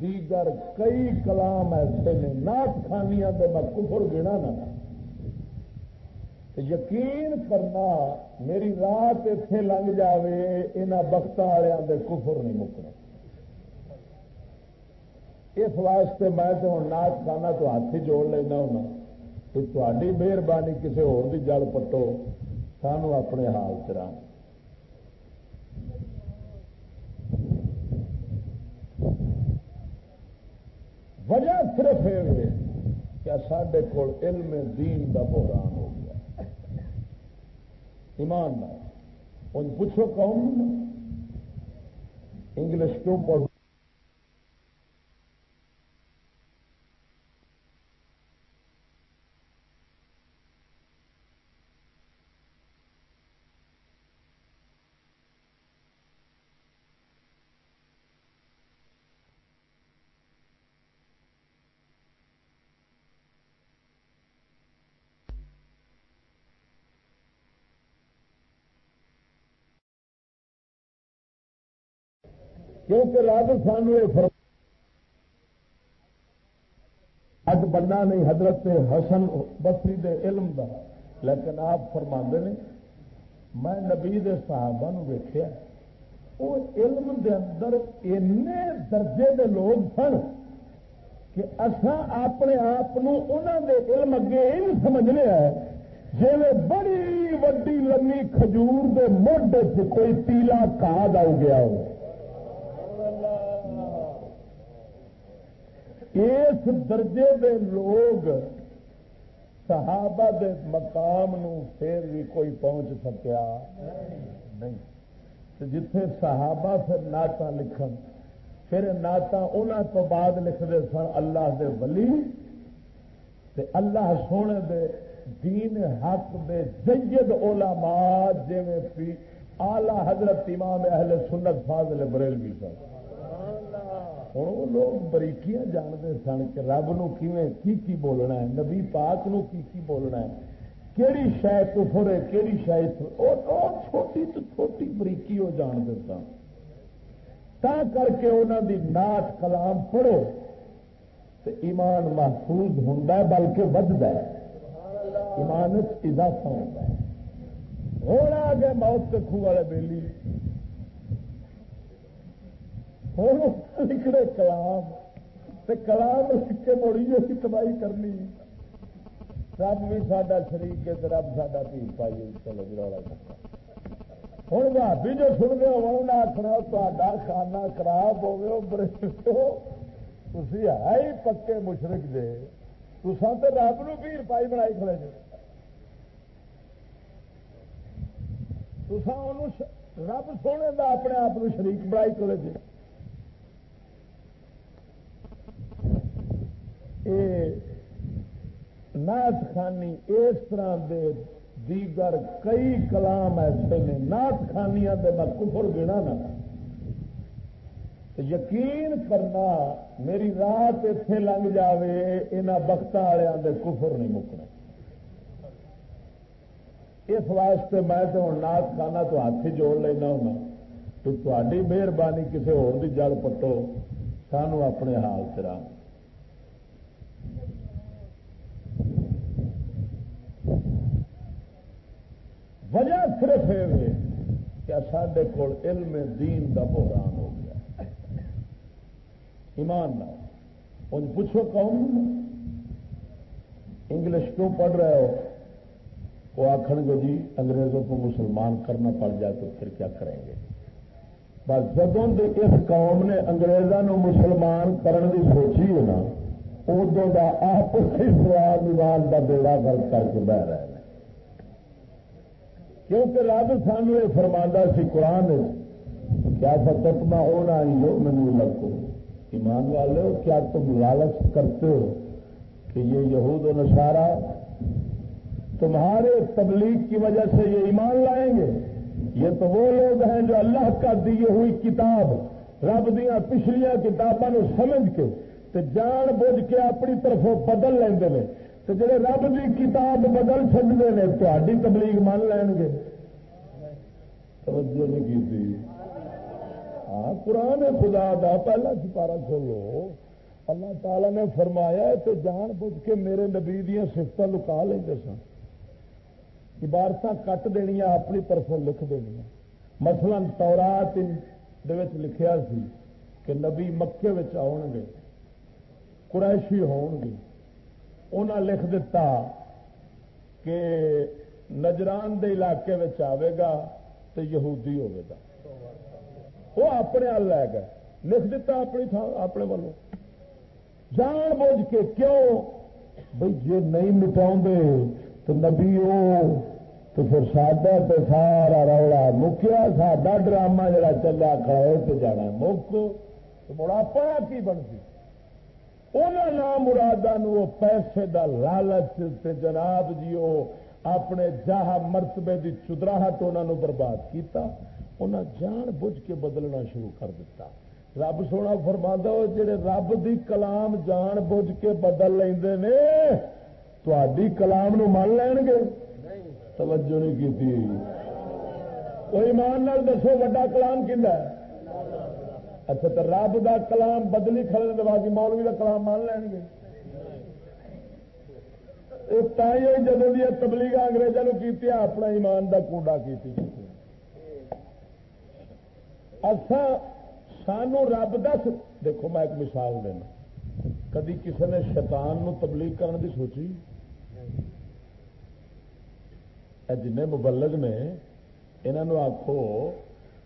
دیگر کئی کلام ایسے نے نات خانیاں دے میں کفر گنا نا یقین کرنا میری رات اتے لنگ جائے یہاں بخت والوں دے کفر نہیں مکنا۔ اس واسطے میں تو ہوں نات خانہ تو ہاتھ ہی جوڑ لینا ہونا۔ کہ تاری مہربانی کسی ہو جڑ پٹو، سانو اپنے حال چ وجہ صرف یہ کہ سڈے کول علم دین کا بحران ہو گیا۔ ایمان ان پوچھو کون؟ انگلش کیوں پڑھو؟ کیونکہ رب سانو یہ اج بننا نہیں، حضرت حسن بسری دے علم دا۔ لیکن آپ فرما نے، میں نبی دے صحابہ نو ویخیا وہ علم دے اندر اینے درجے دے لوگ سن کہ اصا اپنے آپ دے علم اگے یہ سمجھنے ہے جی بڑی وڈی لمی کھجور دے موڈ کوئی پیلا کاد گیا ہو اس درجے دے لوگ صحابہ دے مقام نو پھر بھی کوئی پہنچ سکیا نہیں۔ جتھے صحابہ پھر نعت لکھن، پھر نعت انہوں تو بعد لکھتے سن اللہ دے ولی۔ تے اللہ سونے دے دین حق دے جید علماء جی پی آلہ حضرت امام اہل سنت فاضل بریلوی سن ہوں وہ لوگ بریکیاں جانتے سن کہ رب نو کی کی بولنا ہے نبی پاک نو کی کی بولنا ہے کہڑی شاید کفر ہے کہڑی شاید چھوٹی تو چھوٹی بریکی وہ جانتے سن تا کر کے انہوں دی نات کلام پڑھو تو ایمان محفوظ ہوں بلکہ بدتا ہے ایمان اضافہ ہوتا ہے ہونا آ گیا موت کے خوہ والے بیلی لکھنے کلام۔ کلام لکھ کے مڑی اسی تباہی کرنی۔ رب بھی ساڈا شریف ہے رب ساڈا پیر پائی چلو جی ہوں بھابی جو سن گئے ہوں آخنا تا کھانا خراب ہو۔ گئے تھی ہے ہی پکے مشرق دے تو رب نو پیر پائی بنائی کھڑے جی رب سونے کا اپنے آپ شریک بنائی کھڑے جی نات خانی اس طرح دے دیگر کئی کلام ایسے نے نات خانیاں دے میں کفر گنا نا یقین کرنا میری رات اتے لنگ جائے یہاں بخت والوں دے کفر نہیں مکنا اس واسطے میں تو ہوں نات خانہ تو ہاتھ جوڑ لینا ہونا۔ تو تاری مہربانی کسی ہو جڑ پٹو، سانو اپنے حال چ وجہ صرف یہ کہ سڈے کول علم دین کا بحران ہو گیا۔ ایمان نہ ان پوچھو کون انگلش کیوں پڑھ رہے ہو؟ وہ آخر گے جی انگریزوں کو مسلمان کرنا پڑ جائے تو پھر کیا کریں گے؟ بس جب اس قوم نے اگریزوں مسلمان کرن دی سوچی ہے نا ادو کا آپ اسلام ایمان کا بیڑا گل کر کے بہ رہے ہیں۔ کیونکہ رب سانو یہ فرما سی قرآن کیا فتت میں ہونا جو مینو لگو ایمان والے ہو کیا تم لالچ کرتے ہو کہ یہ یہود و نشارہ تمہارے تبلیغ کی وجہ سے یہ ایمان لائیں گے؟ یہ تو وہ لوگ ہیں جو اللہ کا دی ہوئی کتاب، رب دیا پچھلیا کتابوں سمجھ کے تے جان بوجھ کے اپنی طرف بدل لیں تو جڑے رب کی کتاب بدل چڑھتے ہیں تاری تبلیغ مان لین گے۔ توجہ نہیں کی ہاں قرآن خدا دا پہلا سپارا کھولو اللہ تعالی نے فرمایا تو جان بوجھ کے میرے نبی دیا سفت لکا لیں سن۔ عبارت کٹ دنیا اپنی طرف لکھ دنیا مثلا تورات لکھیا سی کہ نبی مکے آن گے قریشی ہون گے انہیں لکھ دیتا کہ نجران دے علاقے آئے گا تو یہودی ہوگا وہ اپنے ہل لے گئے۔ لکھ دیتا اپنی تھان اپنے والوں جان بوجھ کے کیوں؟ بھائی جی نہیں مٹاؤ تو نبی تو پھر ساڈا تو سارا رولا مکیا، ساڈا ڈرامہ جڑا چلا کھڑے تو جانا مک۔ تو مڑا اپنا کی بنتی؟ انہوں نام مرادہ وہ پیسے دا لالچ تے جناب جی وہ اپنے جاہ مرتبے کی چدراہٹ انہوں برباد کیتا انہیں جان بوجھ کے بدلنا شروع کر دیتا رب سونا فرما جڑے رب دی کلام جان بوجھ کے بدل لے تھی کلام نو مان لین گے۔ توجہ نہیں کی کوئی مان نال دسو وا کلام کھا اچھا تو رب دا کلام بدلی کھڑے باقی مولوی دا کلام مان لین گے؟ جب دیا تبلیغ اگریزوں کی اپنا ایمان دا کوڈا کی اچھا سانو رب دس دیکھو میں ایک مثال دینا۔ کدی کسی نے شیطان نو تبلیغ کرنے کی سوچی؟ جن مبلغ نے انہوں آخو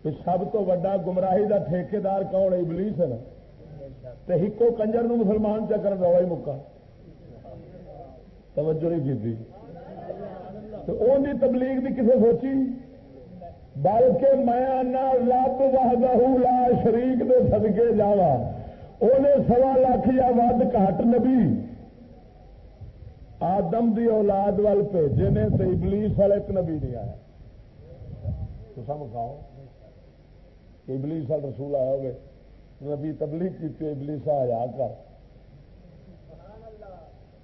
سب تو وا گمراہی کا ٹھیکار کون ابلیس ہے نا۔ تو ہکو کنجر نو مسلمان چکر روا ہی مکا توجہ نہیں کی تو ان تبلیغ کی کسے سوچی؟ بلکہ میں لب وحدہ لا شریک دے سدکے جا انہیں سوا لاکھ یا ود گھٹ نبی۔ آدم دی اولاد وال بھیجے نے تو ابلیس والے ایک نبی نہیں آیا۔ تو سمکھاؤ ابلیس وال رسول آیا ہوگے نبی تبلیغ کی ابلیس آیا کر۔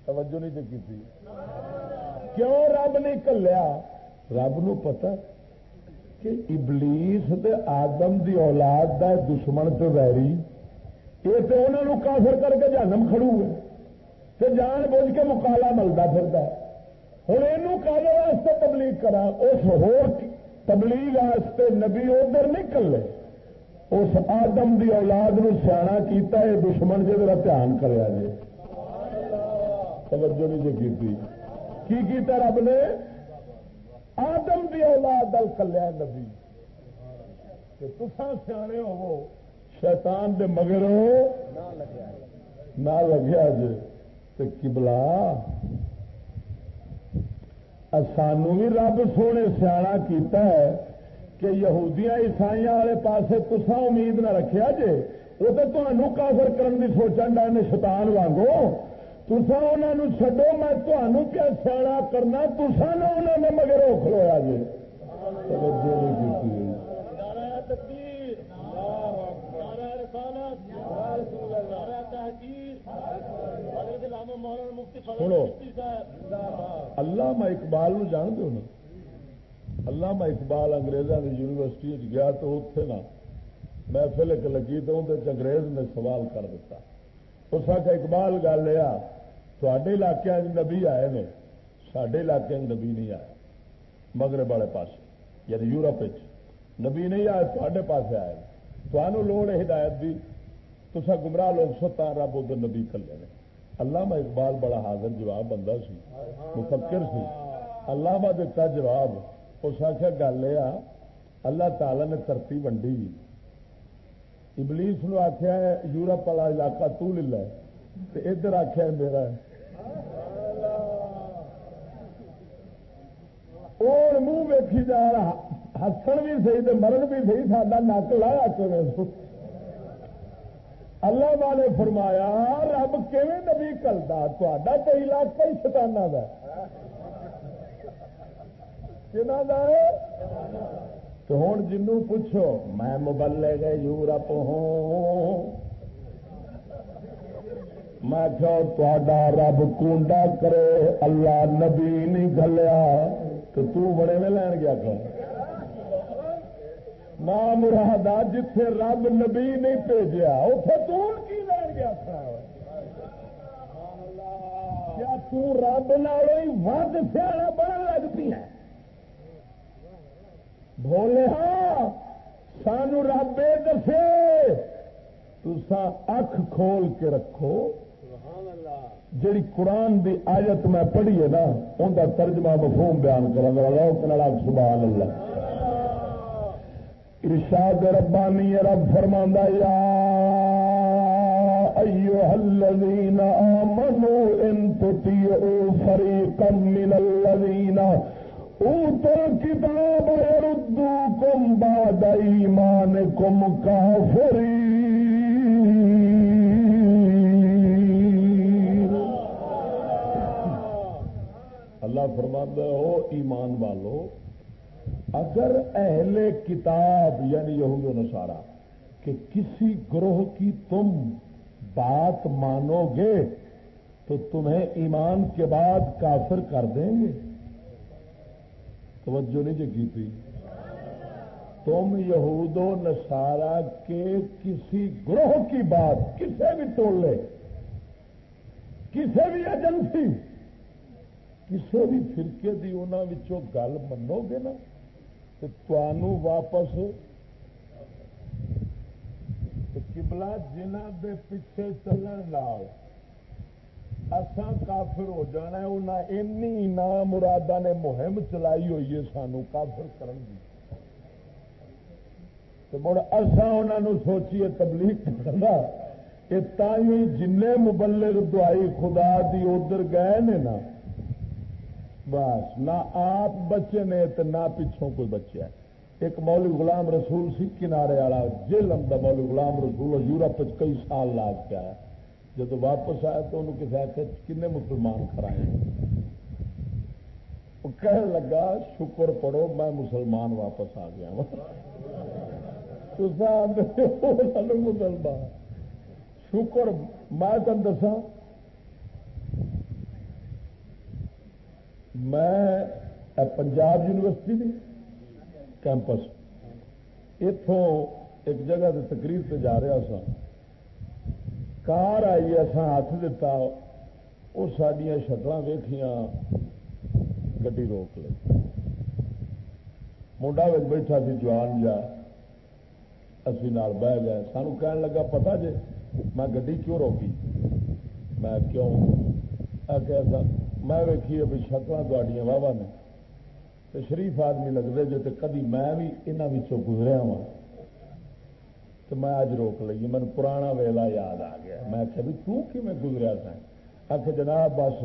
توجہ نہیں کی کیوں رب نہیں کلیا؟ رب نو پتہ کہ ابلیس دے آدم دی اولاد دا دشمن تو ویری۔ یہ تو انہوں کافر کر کے جانم کھڑو ہے۔ تو جان بوجھ کے مکالا ملتا پھرتا ہوں یہ کالے واسطے تبلیغ کرا اس ہو تبلیغ واسطے نبی ادھر نہیں کلے۔ اس آدم دی اولاد نو سیاح کیتا ہے، دشمن جی میرا دھیان کرا جی توجہ نہیں جی کی کیتا رب نے؟ آدم دی اولاد دل کلیا نبی۔ تسان سیانے ہو شیطان دے مگر نہ لگیا جی کبلا سانو بھی رب سونے سیاح کیتا ہے۔ کہ یہودیاں عیسائی والے پاسے تسا امید نہ رکھیا جے، وہ تو تمہوں کافر کرنے کی سوچن ڈے شیطان وانگو تسا انہوں چڈو میں تمہوں کیا سیاح کرنا تسا نہ انہوں نے مگر وہ کھلویا جی سنو، اللہ میں اقبال جان دو نا اللہ اقبال اگریزوں کی یونیورسٹی گیا تو اتنے نا محفل ایک لگی تو اندر انگریز نے سوال کر دیتا اس آخر اقبال، گل یہ تے علاقے نبی آئے نے سڈے علاقے نبی نہیں آئے مغرب والے پاس یعنی یورپ نبی نہیں آئے تے پاس آئے تمہوں لوڑ ہدایت دی۔ تصا گمراہ لوگ ستا رب ادھر نبی کلے نے۔ اللہ اقبال بڑا حاضر جواب بندہ سی، مفکر سی۔ اللہ دتا جواب اس آخیا گل یہ اللہ تعالی نے ترتی ونڈی جی۔ ابلیس نو آخیا ہے، یورپ والا علاقہ تو لے ادھر آخیا میرا۔ اور منہ ویکھی جا رہا۔ ہسن بھی صحیح تو مرن بھی صحیح سا نک لایا کہ اللہ والے فرمایا، رب کیون نبی کلتا تا تو علاقہ ہی شتانہ کا تو ہوں جنوں پوچھو میں مبلے گئے یورپ ہوں میں کہو تا رب کنڈا کرے اللہ نبی نہیں گلیا تو تو بڑے میں لین گیا کہ نہ مراد جتھے رب نبی نہیں بھیجا اتے تو کی لین گیا کیا تو رب نال ود سیاح بڑھن لگتی ہے بولے ہاں سانو رب دسے تسا اکھ کھول کے رکھو۔ جڑی قرآن دی آیت میں پڑھی ہے نا ان کا ترجمہ مفہوم بیان کرا سبحان اللہ۔ ارشاد ربانی رب فرما یا ایوہ الذین آمنوا ان تطیعوا فریقا من الذین اوتل کتاب یردوکم بعد ایمانکم کافرین۔ اللہ فرماتا ہو، ایمان والو، اگر اہل کتاب یعنی یہود و نصارہ، کہ کسی گروہ کی تم بات مانو گے، تو تمہیں ایمان کے بعد کافر کر دیں گے۔ توجہ نہیں جگی تھی۔ تم یہود و نصارہ کے کسی گروہ کی بات کسی بھی ٹولے کسی بھی ایجنسی۔ کسی بھی فرقے کی انہوں گل منو گے نا تو واپس کبلا جنہ دے پیچھے چلن لال اسان کافر ہو جانا انہیں نام مرادہ نے مہم چلائی ہوئی ہے سانو کافر کرن دی۔ تو مڑ اصا انہوں سوچیے تبلیغ کرنا۔ کہ تھی جن مبلغ دعائی خدا دی ادھر گئے نے نا، بس نہ آپ بچے نے تو نہ پچھوں کوئی بچے ہے۔ ایک مولی غلام رسول سی کنارے والا، جیل اندر مولی غلام رسول یورپ کئی سال لاگ پیا ہے۔ جب واپس آیا تو انہوں کسی آخر کن مسلمان کرائے وہ کہنے لگا، شکر پڑھو، میں مسلمان واپس آ گیا مسلمان۔ شکر، میں تم دسا میں پنجاب یونیورسٹی دی کیمپس اتوں ایک جگہ سے تقریر سے جا رہا سا کار آئی ہاتھ دتا وہ سڈیا شکل ویخیا گی روک لی منڈا بیٹھا سی جوان جا اسی نال بہ گئے سانو کہن لگا پتا جی میں گی کیوں روکی میں کیوں میں ویکھی بھی شکل تڈیا واہ نے تو شریف آدمی لگتے جو تو کدی میں بھی یہاں گزریا وا تو میں اج روک لی من پرانا ویلا یاد آ گیا۔ میں آخیا بھی تھی میں گزریا تھا آ جناب، بس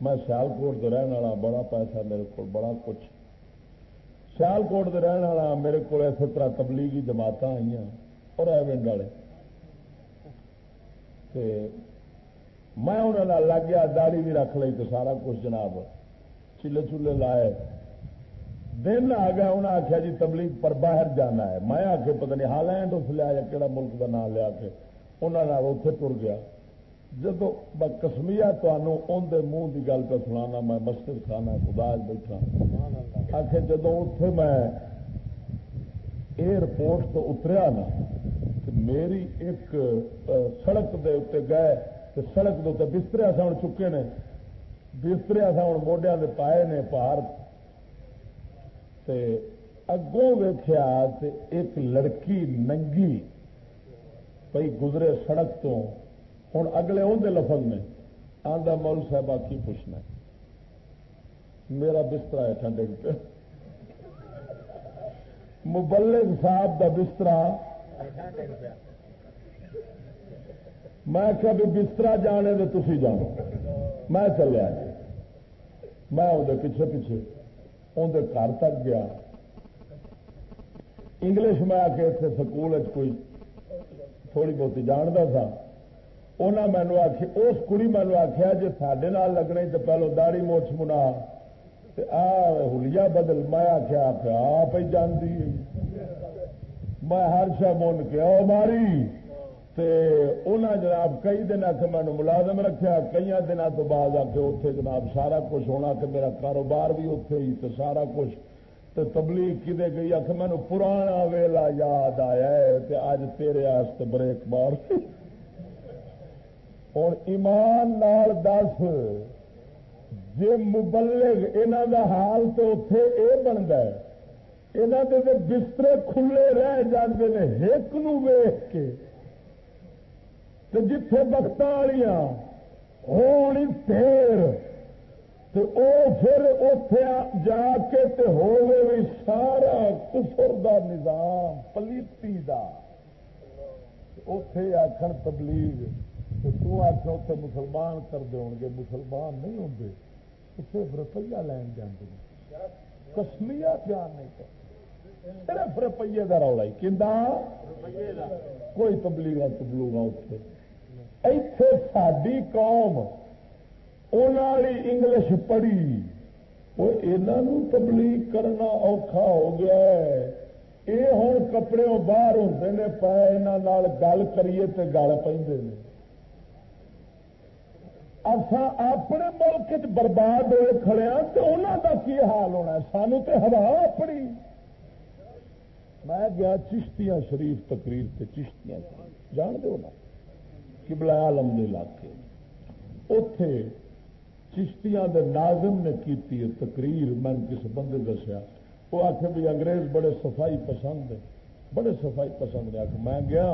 میں سیال کوٹ رہن والا، بڑا پیسہ میرے کو بڑا کچھ۔ سیال کوٹ رہن والا میرے کو اسی طرح تبلیغی جماعت آئی اور ایونٹ والے۔ میں انہوں نے لگ گیا داڑی بھی رکھ لی تو سارا کچھ جناب چیلے چولہے لائے۔ دن آ گیا انہیں آخیا جی تبلیغ پر باہر جانا ہے۔ میں آ کے پتا نہیں ہالینڈ اس لیا یا کہڑا ملک کا نام لیا کے انہوں نے اتنے تر گیا۔ جب کسمیا تمہیں منہ کی گل پہ سنا میں مسجد کھانا خدا بیٹھا۔ آخر جب اتے میں ایئرپورٹ تو اتریا نا میری ایک سڑک دے اتنے گئے تو سڑک دے بسترے اصا ہوں چکے نے۔ بسترے اصا ہوں موڈیا پائے نے، پہاڑ اگوں ویخیا ایک لڑکی ننگی پی گزرے سڑک تو ہوں اگلے اندر لفظ میں آدھا مول صاحب کی پوچھنا میرا بستر ہے ٹھنڈے پہ مبلغ صاحب کا بستر میں کیا بھی بستر جانے تو تھی جانو میں چلیا جی میں وہ پیچھے پیچھے۔ اندر گھر تک گیا۔ انگلش میں آ کے اتنے سکول کوئی تھوڑی بہت جانتا تھا۔ انہیں مینو آخ اس کڑی مینو آخیا جی سڈے لگنے تو پہلو داڑی موچ منا۔ ہولیا بدل، میں آخیا آپ ہی جانتی میں ہر شا من کے او ماری۔ جناب کئی دن آ کے مینو ملازم رکھا کئی دنوں تو بعد آ کے اتنے جناب سارا کچھ ہونا کہ میرا کاروبار بھی اتے ہی تو سارا کچھ۔ تو تبلیغ کدے گئی؟ آخ مینو پرانا ویلا یاد آیا ہے اج تیرے بریک مار۔ ہوں ایمان نال دس جی مبلغ انہوں دا حال تو اتے یہ بنتا ہے یہاں کے بسترے کھلے رہ جاتے ہیں ایک نو ویخ کے جتھے بخت والیا ہونی پھر تو او پھر اتے جا کے تے ہوئے بھی سارا کفر دا نظام، پلیتی دا۔ اتے آخر تبلیغ تو آخر اتنے مسلمان کرتے ہو گے، مسلمان نہیں ہوں اتنے روپیہ لین جانے کسمیا پیار نہیں کرتے صرف روپیے کا رولا ہی کہ کوئی تبلیغ تبلوگا اتنے ایتھے ساری قوم انگلش پڑھی وہ انہوں تبلیغ کرنا اوکھا ہو گیا ہے یہ ہوں کپڑے باہر ہوتے ہیں پہ یہاں گل کریے تو گل پہ اصا اپنے ملک برباد ہوئے کھڑے تو انہوں کا کی حال ہونا سانو تو ہوا اپنی میں گیا چشتیاں شریف تقریر سے چشتیاں جان دو نا کبلا عالم کے علاقے۔ اتے چشتیاں دے ناظم نے کیتی ہے تقریر، میں کس بندے دسیا، وہ آخ بھی انگریز بڑے صفائی پسند ہے بڑے صفائی پسند نے میں گیا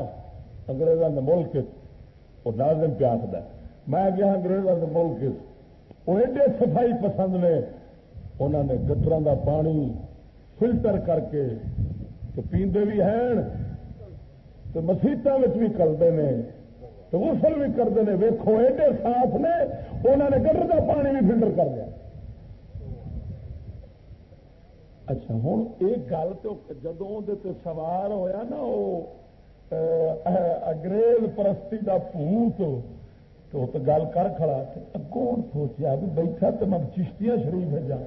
اگریزوں کے ملک وہ ناظم پہ آخر میں گیا اگریزوں کے ملک وہ ایڈے صفائی پسند نے انہوں نے گٹر کا پانی فلٹر کر کے پیندے بھی ہیں، تو مسیطوں بھی کرتے ہیں غسل بھی کرتے ہیں ویکو ایڈے صاف نے انہوں نے گٹر کا پانی بھی فلٹر کر دیا۔ اچھا ہوں ایک گل تو جدو سوار ہویا نا وہ انگریز پرستی کا پوت تو گل کر کھڑا اگوں سوچیا بھی بیٹھا تو میں چشتیاں شریف ہے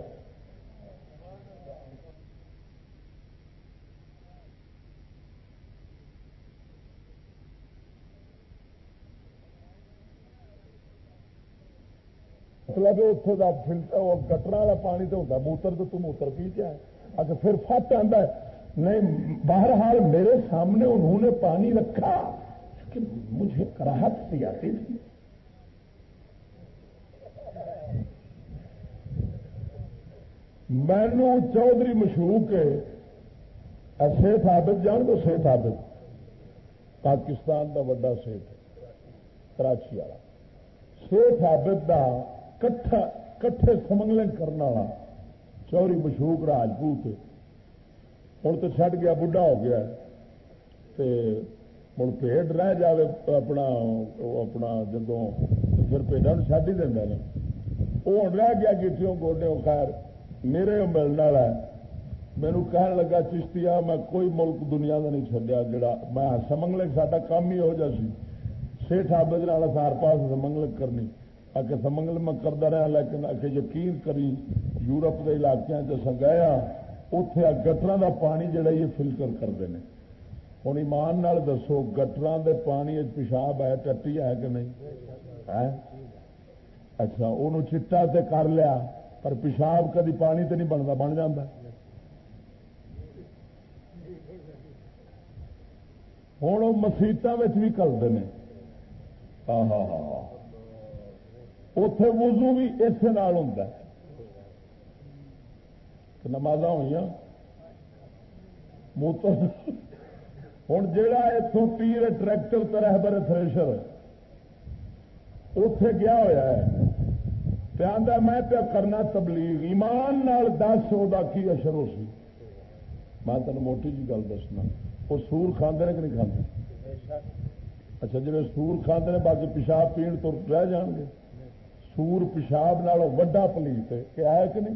مطلب اتوں کا فلٹر گٹر والا پانی تو ہوتا موتر تو موتر پی کے اگر اچھا، پھر فٹ آتا ہے۔ نہیں، بہرحال میرے سامنے انہوں نے پانی رکھا، لیکن مجھے کراہت سی آتی تھی۔ مینو چودھری مشروق سیٹ آبد جان دو سیٹ آبد پاکستان کا وا سیٹ کراچی والا۔ سیٹ آبد کا کٹھے سمنگل کرنے والا، چوری مشہور راجپوت ہوں تو چڈ گیا بڑھا ہو گیا ہوں پیٹ رہ جائے اپنا اپنا جدو پھر پیٹا چڈ ہی دینا نا وہ ہوں رہ گیا گیٹیوں گوڈے خیر میرے ملنے والا مینو کہن لگا چشتی میں کوئی ملک دنیا کا نہیں چڈیا جڑا میں سمنگل سا کام ہی ہو جا سی۔ سیٹ آبد سار پاس سمنگل کرنی۔ آ سمنگل میں کرتا رہا، لیکن آ یقین کری یورپ کے علاقے گیا اتے گٹر کا پانی جڑا یہ فلٹر کرتے ہیں۔ ہوں ایمان نال دسو گٹر کے پانی پیشاب ہے، ٹٹی ہے کہ نہیں؟ اچھا وہ چٹا تے کر لیا، پر پیشاب کدی پانی تے نہیں بنتا بن جا ہوں وہ بھی کرتے ہیں۔ ہاں ہاں ہاں اتے وضو بھی اس ہوں نماز ہوئی ہوں جا اتوں پیر ٹریکٹر ترہبر تھریشر اتے گیا ہوا ہے آدھا میں پیا کرنا تبلیغ۔ ایمان نال دس سو کا کی اشر ہو سی۔ میں تین موٹی جی گل دسنا۔ وہ سور کھانے کہ نہیں کھانے اچھا جی سور کھانے باقی پیشاب پین تو رہ جان گے۔ سور پیشاب نال وڈا پلیت کیا ہے کہ نہیں؟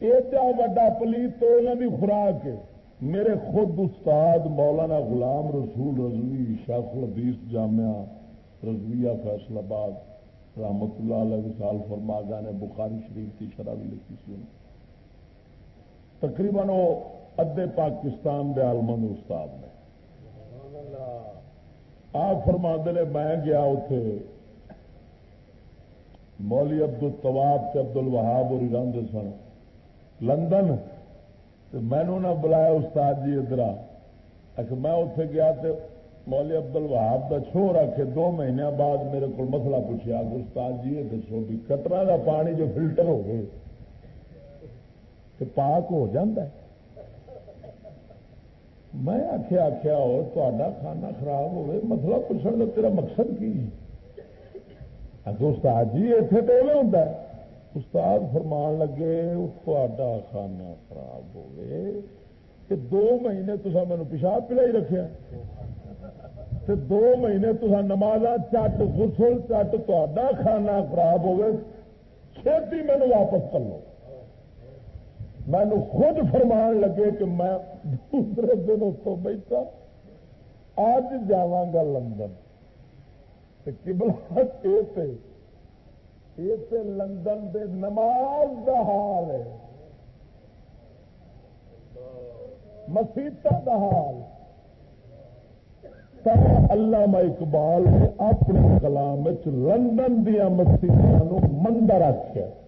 ایڈا وڈا پلیت تو انہوں کی خوراک میرے خود استاد مولانا غلام رسول رضوی شاخ الحدیث جامعہ رضویہ فیصل آباد رحمت اللہ علیہ وسال فرما نے بخاری شریف کی شرح بھی لکھی سی۔ تقریباً وہ ادے پاکستان دے عالم استاد نے۔ آپ فرما نے، میں گیا اتے مولی ابد الطواب سے ابد الوہاب اور رنگ سن۔ لندن۔ مینو نہ بلایا استاد جی ادھر۔ اچھا میں اتے گیا تو مولی ابد الوہاب کا چھو رکھے دو مہینے بعد میرے کو مسئلہ پوچھا استاد جی یہ دسو بھی کترا کا پانی جو فلٹر ہو گئے پاک ہو جاتا ہے۔ میں آخیا آخیا ہو تا کھانا خراب ہوئے مسئلہ پوچھنے کا تیرا مقصد کی اچھا، استاد جی اتنے تو ہوتا ہے۔ استاد فرمان لگے تا کھانا خراب ہوئے کہ دو مہینے تو مینو پیشاب پلائی رکھا تو دو مہینے تو نماز چٹ، غسل چٹ تا کھانا خراب ہوئے چھتی مینو واپس کر لو میں خود فرمان لگے کہ میں دوسرے دن اتوں بیٹھا اج جا لندن۔ لندن دے نماز دا حال ہے۔ مسیطا دا حال۔ علامہ اقبال نے اپنے کلام لندن دیا مسیطوں منگا رکھا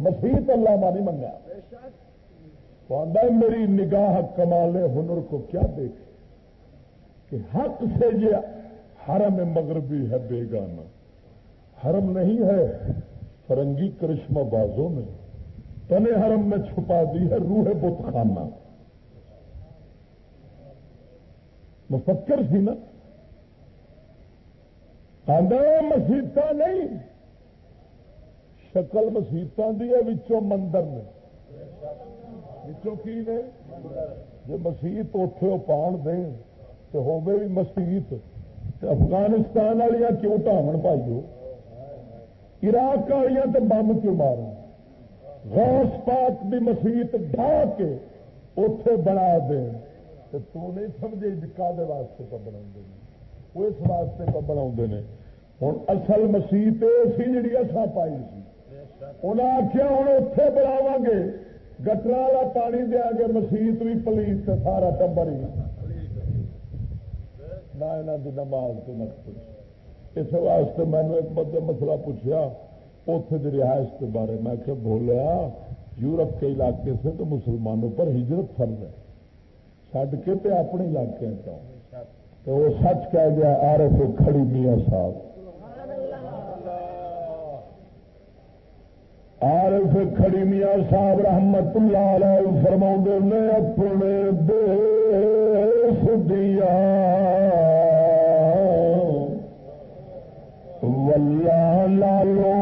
مسیت اللہ نہیں منگا۔ میری نگاہ کمالے ہنر کو کیا دیکھے؟ کہ حق سے یہ حرم مغربی ہے بیگانہ۔ حرم نہیں ہے، فرنگی کرشمہ بازوں میں۔ تنے حرم میں چھپا دی ہے روح بت خانہ مفکر سی نا؟ آدھا مسیحت نہیں۔ شکل مسیحتوں کی ہے مندر میں کی نے؟ جی مسیت اتے پان دیں تو ہوگی بھی مسیت افغانستان والیا کیوں ٹاون پائیو؟ عراق والیا تو بم کیوں مار غوث پاک بھی مسیت ڈھا کے اتے بنا دیں تو نہیں سمجھے جی کا واسطے پہ بنا وہ اس واسطے پہ بنا ہوں اصل مسیت سی جی اصا پائی سی۔ انہیں آخیا ہوں اتے بناو گے گٹر والا پانی دیا گے مسیت بھی پلیس سارا ٹبر ہی نہ نماز تو اس واسطے میں نے ایک بندے مسئلہ پوچھا اتے کی رہائش کے بارے میں کہ بولیا یورپ کے علاقے سے تو مسلمانوں پر ہجرت فرض ہے چڈ کے تے اپنے علاقے تو وہ سچ کہہ گیا آ رہے تھے کھڑی میاں صاحب عارف کھڑی میاں صاحب رحمت اللہ علیہ فرما نے اپنے دیس دیا۔ ولہ لالو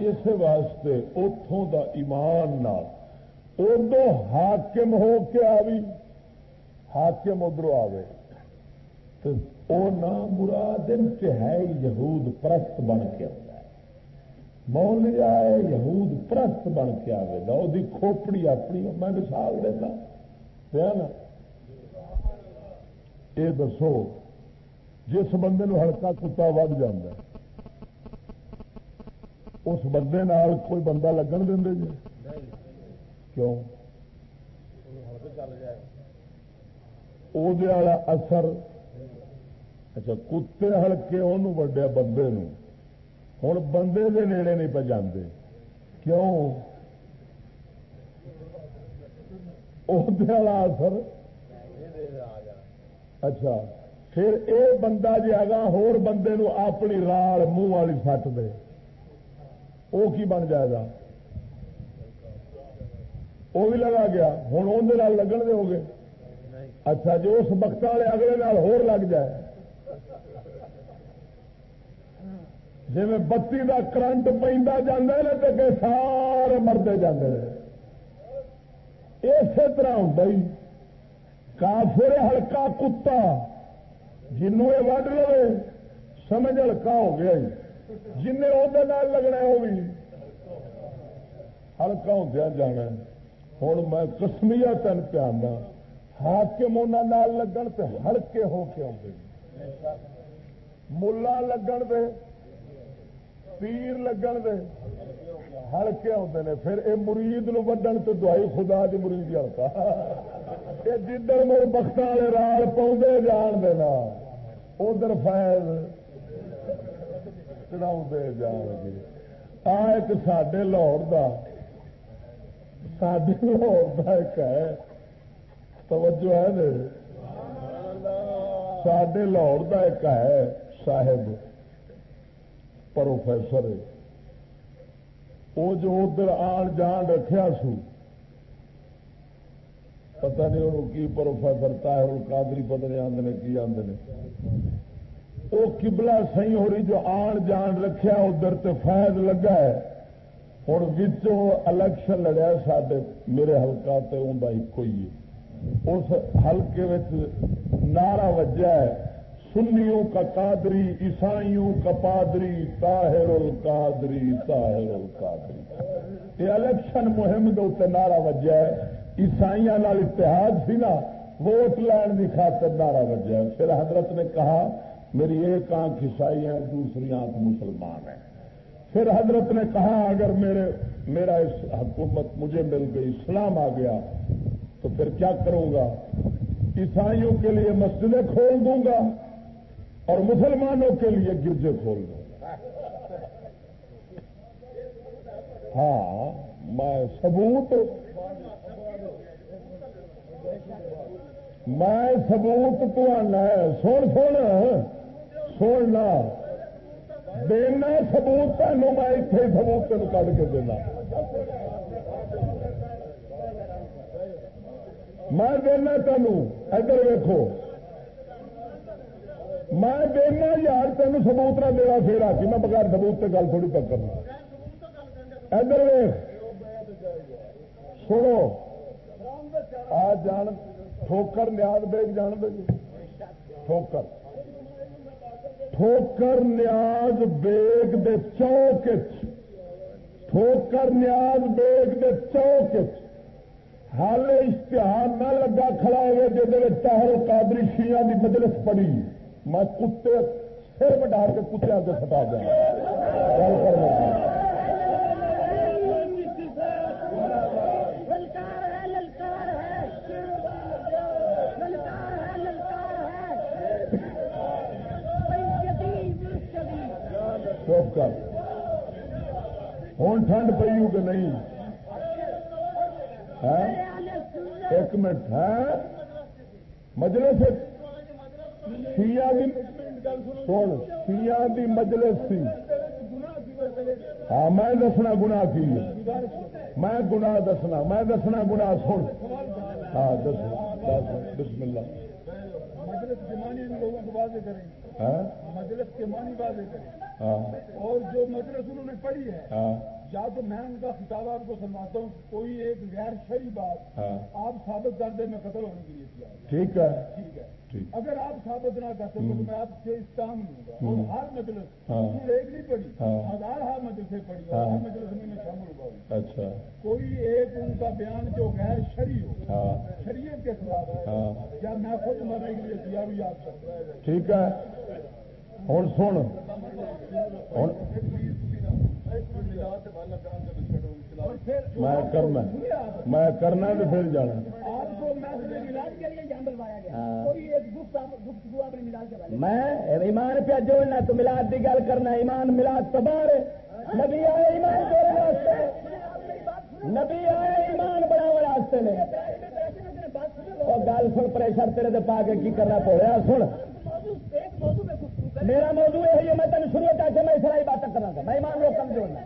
اس واسطے اتوں دا ایمان ادو حاکم ہو کے آوی۔ حاکم ادھر آئے تو نہ مراد انتہائی یہود پرست بن کے آتا ہے مول آئے یہود پرست بن کے آئے گا وہ کھوپڑی اپنی میں مثال دینا۔ نا؟ یہ دسو، جس بندے ہلکا کتا وگ جائے اس بندے نال کوئی بندہ لگن دیں جی؟ کیوں؟ والا اثر اچھا کتے ہلکے انہوں وڈیا بندے نو ہوں بندے دے نیڑے نہیں پہ جاندے۔ کیوں؟ والا اثر اچھا پھر اے بندہ جی جا ہور بندے نو اپنی رال، منہ والی سٹ دے۔ وہ کی بن جائے گا؟ وہ بھی لگا گیا۔ ہوں اندر لگن دے ہو گے اچھا جو اس وقت والے اگلے نال ہور لگ جائے۔ جی بتی کا کرنٹ پہ جانا تو سارے مرتے جانے اسی طرح ہوں کافر ہلکا کتا، جنوں یہ وڈ لو سمجھ ہلکا ہو گیا۔ جن وہ لگنا وہ بھی۔ ہلکا ہوں جانا ہوں میں کسمیا تین پیانا ہاکم انہوں لگن تو ہلکے ہو کے آتے ملا لگن دے، پیر لگن دے، ہلکے آتے ہیں پھر یہ مرید نو وڈن تو دوائی خدا دی مرید ہلکا۔ یہ جدھر میرے بخت والے رال پاؤں جان دینا ادھر فیض چڑھا جان گے آ ایک سڈے لاہور کا سڈے لاہور کا ایک ہے توجہ ہے نا سڈے لاہور کا ایک ہے صاحب پروفیسر وہ جو ادھر آن جان رکھا سو پتہ نہیں انہوں کی پروفیسر تاہر قادری پتہ نہیں آدھے کی آدھے وہ کبلا سی ہو رہی جو آن جان رکھا ادھر تو فائد لگا ہے۔ ہوں الیکشن لڑیا سڈے میرے حلقہ تو ان کا ایک ہی ہے۔ اس حلقے نعرہ وجہ ہے، سنیوں کا قادری، عیسائیوں کا پادری، طاہر القادری طاہر القادری۔ یہ الیکشن مہم کے اتنے نعرہ وجہ ہے۔ عیسائی اتحاد سی نا، ووٹ لین کی خاطر نعرہ وجہ ہے۔ پھر حضرت نے کہا میری ایک آنکھ عیسائی ہے، دوسری آنکھ مسلمان ہے۔ پھر حضرت نے کہا، اگر میرے، میرا اس حکومت مجھے مل گئی، اسلام آ گیا، تو پھر کیا کروں گا؟ عیسائیوں کے لیے مسجدیں کھول دوں گا اور مسلمانوں کے لیے گرجے کھول دوں گا۔ ہاں میں ثبوت میں ثبوت تو سن سن۔ سننا دینا ثبوت تینوں میں اتنے ثبوت تین کھ کے دینا میں دینا تینوں ادھر ویکو میں دینا یار تین سبوت نہ دیا پھر آ میں بغیر سبوت سے گل تھوڑی تک کرنا ادھر سنو آ جان ٹھوکر نیاز بیگ جان دے ٹھوکر ٹھوکر نیاز بیگ دے چوک ٹھوکر نیاز بیگ دے چوک حال اشتہار نہ لگا کھڑا ہوئے جہد ٹہر قادری شیعہ دی مجلس پڑی۔ میں کتے سر بٹا کے کتے آگے سٹا دیا۔ کر ہوں ٹھنڈ پی ہو کہ نہیں؟ ایک منٹ، ہے؟ مجلے سے سن سیا مجلس سی۔ ہاں میں دسنا گنا کی میں گنا دسنا، میں دسنا گنا سن۔ ہاں دس بسم اللہ۔ کے معنی کریں ہاں؟ مجلس کے معنی کریں۔ ہاں۔ اور جو مجلس انہوں نے پڑھی ہے ہاں۔ یا تو میں ان کا خطاب آپ کو سنواتا ہوں کوئی ایک غیر شری بات آپ ثابت کر دیں میں قتل ہونے کے لیے ٹھیک ہے۔ ٹھیک ہے۔ اگر آپ ثابت نہ کر سکتے تو میں آپ سے استعمال لوں گا۔ اور ہر مجلس ہاں۔ ایک نہیں پڑھی ہاں۔ ہزار ہر مجلس پڑھی ہر ہاں۔ مجلس میں شامل ہوگا اچھا۔ کوئی ایک ان کا بیان جو غیر شری ہو شریعت کے خلاف ہے یا میں خود مرنے کے لیے تیار ہوں آپ ٹھیک ہے۔ ہوں سن۔ میں کرنا میں کرنا تو پھر جانا میں ایمان پہ جوڑنا تو ملاد کی گل کرنا ایمان ملاد تو باہر نبی آئے ایمان جوڑنے واسطے۔ نبی آئے ایمان بنا واسطے نے۔ گل سن پریشر تیرے دے پا کے کی کرنا پڑا سن۔ میرا موضوع یہی ہے میں تین شروع کر میں اسرائی بات کرنا تھا میں ایمان روکم جوڑنا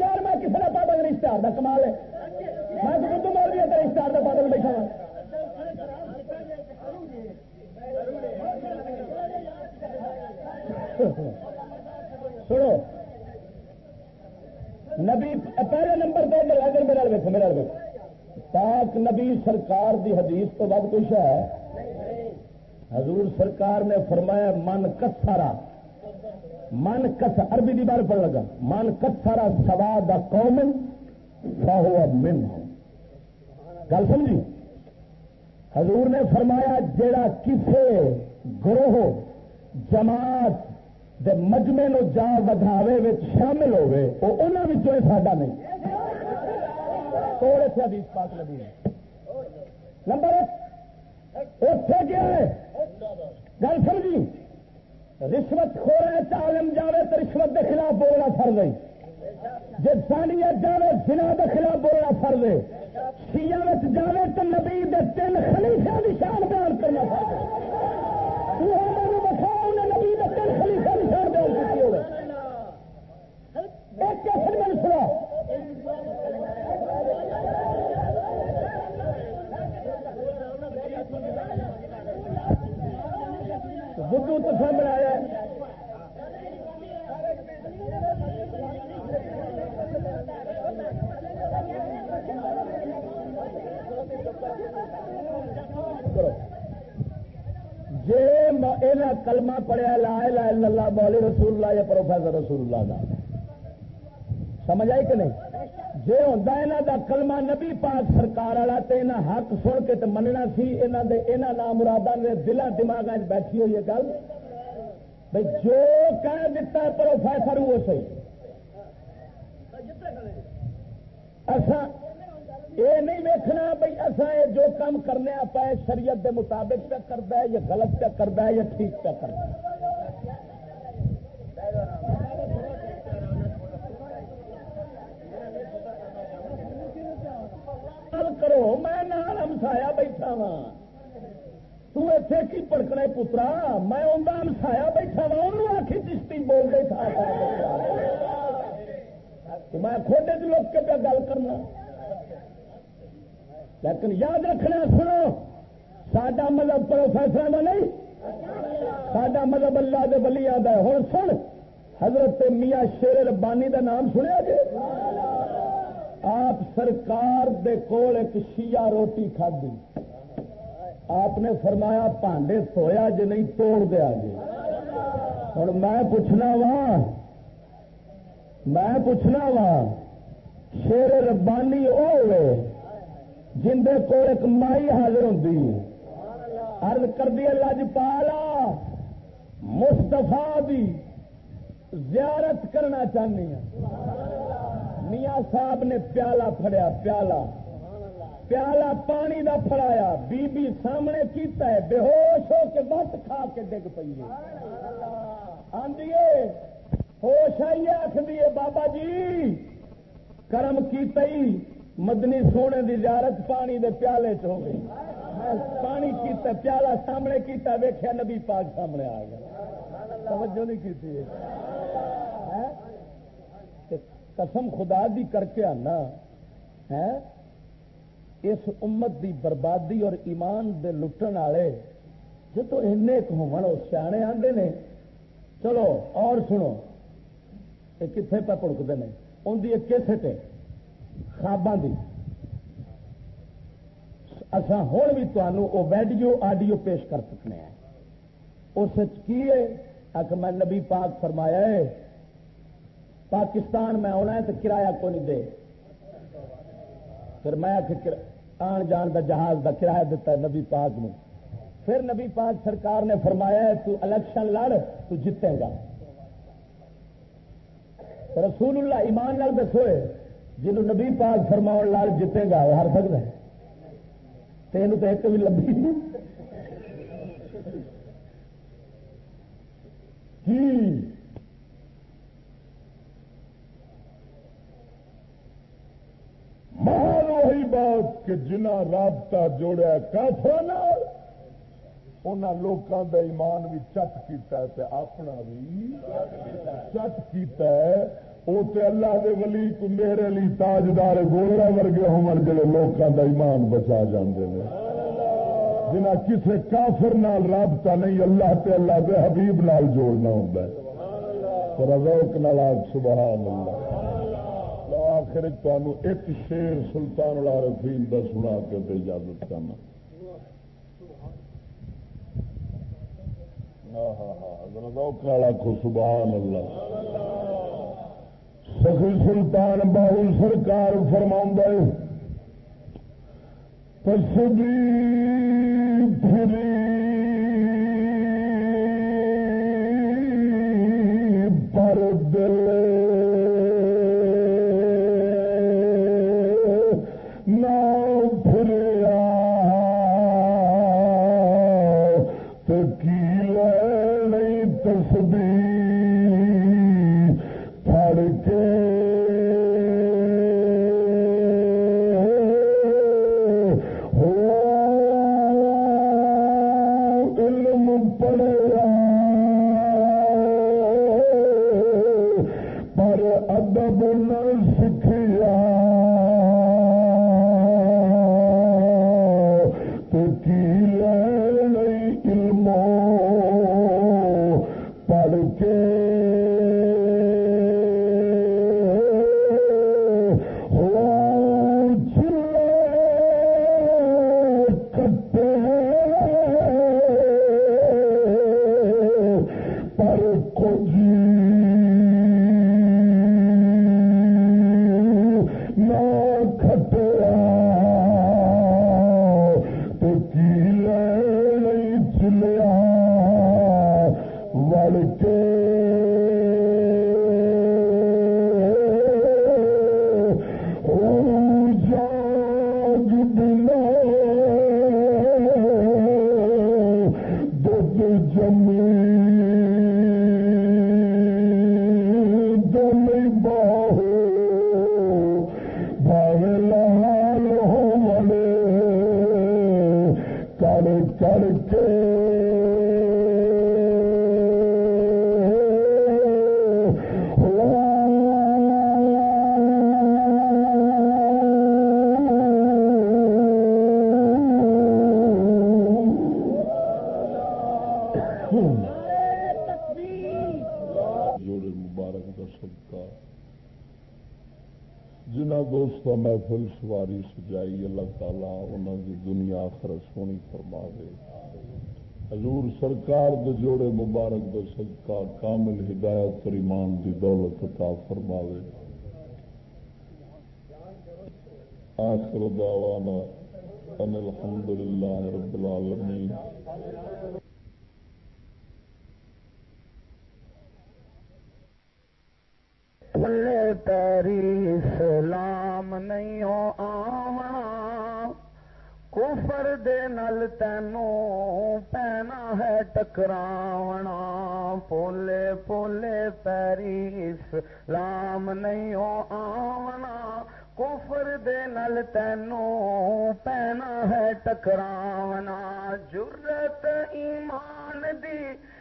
یار میں کسی نے پابند اشتہار کا کمال ہے۔ میں تو بدھو مول بھی اشتہار کا پابند بیٹھا ہوں سنو۔ نبی، پہلے نمبر پہ اگر میرا ویکو میرا پاک نبی سرکار دی حدیث تو بعد کچھ ہے؟ حضور سرکار نے فرمایا، من کسارا من کس، عربی دی بار پڑ لگا، من کسارا سوا دا قومن فہو من گل سمجھی؟ حضور نے فرمایا، جیڑا کسے گروہ، جماعت دے مجمے نو جا ودھاوے وچ شامل ہوئے او انہاں وچوں ساڈا نہیں۔ تھوڑے سے حدیث پاک لگی نمبر 1 اتنے کیا ہے۔ گل سمجھی؟ رشوت خور چالم جاوے تو رشوت کے خلاف بولنا فرض ہے۔ جی سانیت جاوے زنا کے خلاف بولنا فرض ہے۔ سیا جاوے تو نبی دے تین خلیفہ کی شان بیان کرنا فرض ہے۔ خلیفہ کی بیان کی ایک کیسے میں نے سنا؟ تو سامنے آیا جی کلمہ پڑھیا، لا الہ الا اللہ، مولی رسول اللہ یا پروفیسر رسول اللہ کا سمجھ آئی کہ نہیں؟ جی ہوں یہاں کا کلمہ نبی پاک سرکار والا تو یہاں حق سن کے مننا سی یہاں نام مرادہ نے دلان دماغ بیٹھی ہوئی ہے گل۔ بھائی جو کہہ دیتا ہے پروفیسر وہ صحیح۔ اصا یہ نہیں ویکنا بھائی اصا یہ جو کام کرنے آپ شریعت دے مطابق پہ کرتا ہے یا غلط پہ کرتا ہے یا ٹھیک پہ کرتا ہے۔ کرو، میں نال ہمسایا بیٹھا وا تے کی پڑکنا پترا، میں انہیں ہمسایا بیٹھا وا انہوں آخی چشتی بول رہے تھا میں کھوڈے چ لوگ کے پہ گل کرنا۔ لیکن یاد رکھنا سنو سڈا مذہب پروفیسر کا نہیں؟ سڈا مذہب اللہ دے بلی یاد ہے۔ ہوں سن، حضرت میاں شیر ربانی دا نام سنیا جی؟ آپ سرکار دے کول ایک شیعہ روٹی کھدی آپ نے فرمایا پانڈے سویا جی نہیں توڑ دیا جی ہوں میں پوچھنا وا، میں پوچھنا وا، شیر ربانی وہ ہوئے جندے کو ایک مائی حاضر ہوں ارد کر دی لج پالا جی مستفا دی زیارت کرنا چاہنی ہوں میاں صاحب نے پیالہ پھڑیا، پیالہ۔ پیالہ پانی دا پھڑایا بی بی سامنے کیتا ہے، بے ہوش ہو کے بت کھا کے ڈگ پی آدھیے ہوش آئیے آخری بابا جی کرم کیتا ہی مدنی سونے دی زیارت پانی دے پیالے چ ہو گئی۔ پانی کیتا پیالہ سامنے کیتا ویخیا نبی پاک سامنے آ گیا۔ توجہ نہیں کی قسم خدا دی کر کے آنا ہے اس امت دی بربادی اور ایمان دے لٹن والے جدو این ہو سیانے آتے نے۔ چلو، اور سنو، یہ کتنے پہ پڑکتے ہیں؟ ان کی کیسٹ ہے خواباں دی۔ اصا ہوں بھی تمہوں وہ ویڈیو، آڈیو پیش کر سکنے ہیں۔ اس کی ہے؟ آخر میں نبی پاک فرمایا ہے پاکستان میں آنا ہے تو کرایہ کو نہیں دے؟ پھر میں آن جان دا جہاز دا کرایہ دیتا ہے نبی پاک نے پھر نبی پاک سرکار نے فرمایا ہے، تو الیکشن لڑ، تو جیتے گا۔ رسول اللہ ایمان لال دسو جنہوں نبی پاک فرماؤ لال جیتے گا، وہ ہر سکتا ہے۔ تین تو ایک بھی لبھی محل وہی بات کہ جنا رابطہ جوڑا کافر ان لوگوں کا ایمان بھی چٹ کیتا ہے اپنا بھی چٹ کیتا ہے۔ وہ تے اللہ دے ولی کو میرے لی تاجدار گولڑا ورگے ہون جڑے لوگوں کا ایمان بچا جاندے نے۔ جنا کسے کافر نال رابطہ نہیں، اللہ تے اللہ دے حبیب نال جوڑنا ہوندا ہے۔ روک نال سبحان اللہ۔ آخر تمہیں ایک شیر سلطان العارفین دا سنا کے اجازت کرنا سبحان اللہ۔ سخی سلطان باہل سرکار فرما تصدی پھری محفل سواری سجائی، اللہ تعالیٰ انہوں کی دنیا آخر سونی فرما دے حضور سرکار دے جوڑے مبارک دے صدقہ، کامل ہدایت پر ایمان دی دولت عطا فرما دے آخر دعوانا ان الحمدللہ رب العالمین۔ پیری اسلام نہیں آونا کفر دے نل تینوں پینا ہے ٹکراونا۔ پولے پولے پیری اسلام نہیں آونا کفر دے نل تینوں پینا ہے ٹکراونا۔ جرت ایمان دی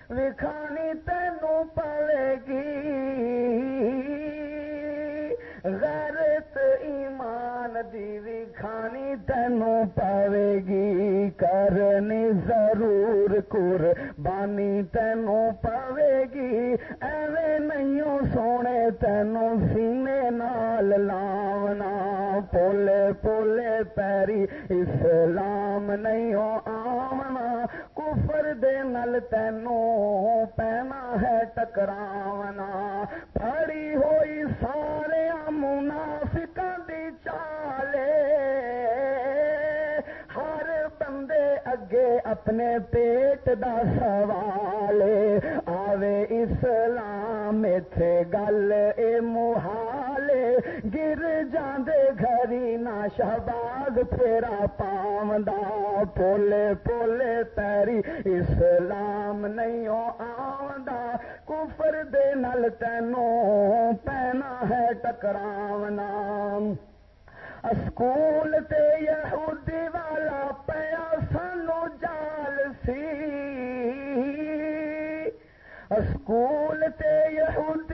وکھانی تینوں پڑے گی۔ غیرت ایمان دی کھانی تینوں پاوے گی کرنی ضرور کور بانی تینوں پاوے گی ایویں نہیں سونے تینوں سینے نال لاونا پولے پولے پیری اسلام نہیں آمنا کفر دے نل تینوں پینا ہے ٹکراونا۔ پڑی ہوئی سارے اپنے پیٹ دا سوال آوے اسلام میتھے گل، اے محالے گر جاندے گھری نہ شہباز پھیرا پاوندا پولے پولے پیری اسلام نہیں آوندا۔ کفر دے نل تینوں پینا ہے ٹکراونا۔ اسکول تے یہودی والا پیا اسکول تے یہود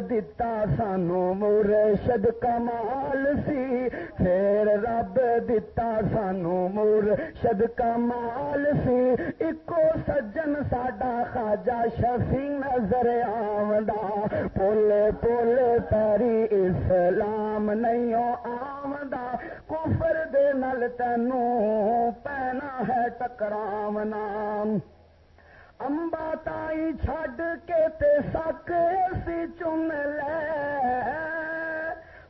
دتا سانو مرشد کمال سی پھر رب دتا سانو مرشد کمال سی اکو سجن ساڈا خاجا شفی نظر آمدا پولی پولی تاری اسلام نہیں آمدا کفر دے نل تینوں پینا ہے ٹکراونا امبا تائی چھڈ کے تے سک اسی چن لے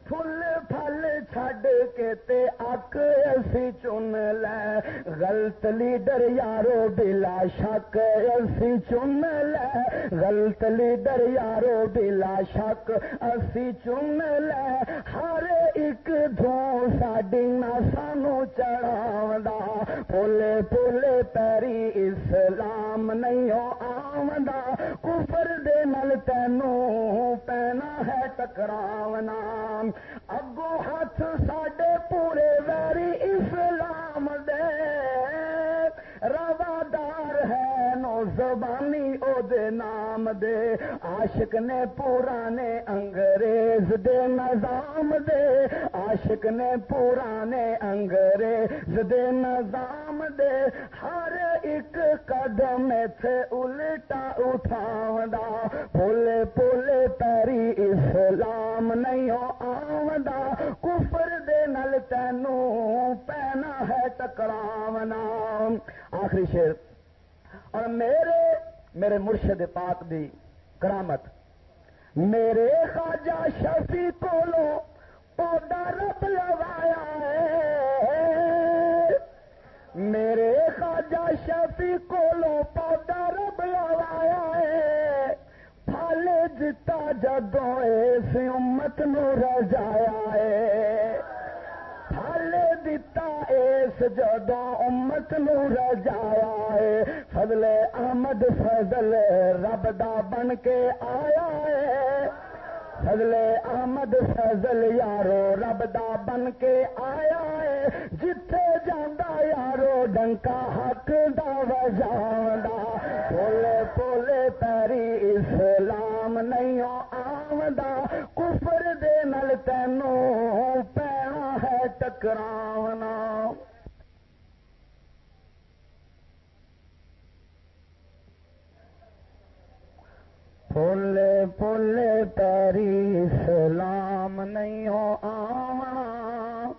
پھل پھل چھڈ کے تے اک اسی چن لے۔ غلط لیڈر یارو بلا شک اسی چن لے۔ غلط لیڈر یارو بلا شک اسی چن لے۔ ہر ایک دھو ساڈی نہ سانو چڑھا پولے پولے پیری اسلام نہیں آمدا کفر دے نل تینوں پینا ہے ٹکراونا۔ اگو ہاتھ ساڈے پورے ویری اسلام دے روادار ہے نو زبانی او دے نام دے عاشق نے پورانے انگریز دے نظام دے عاشق نے پورانے انگریز دے نظام دے ہر ایک قدم تھے الٹا اٹھاوندا شیر۔ اور میرے میرے مرشد پاک دی کرامت۔ میرے خواجہ شفی کو پودا رب لوایا ہے۔ میرے خواجہ شفی کو پودا رب لوایا ہے۔ پھل جتا جدو اس امت نو رجایا ہے۔ پھل دتا اس جدو امت نو رجایا ہے۔ فضل احمد فضل رب دا بن کے آیا ہے۔ فضل احمد فضل یارو رب دا بن کے آیا ہے۔ جتھے جانا یارو ڈنکا حق دا وجاوندا پولے پولے پیری اسلام نہیں آمدا کفر دے نل تینوں ہے ٹکراونا پھولے پھولے پیری نہیں ہو آونا۔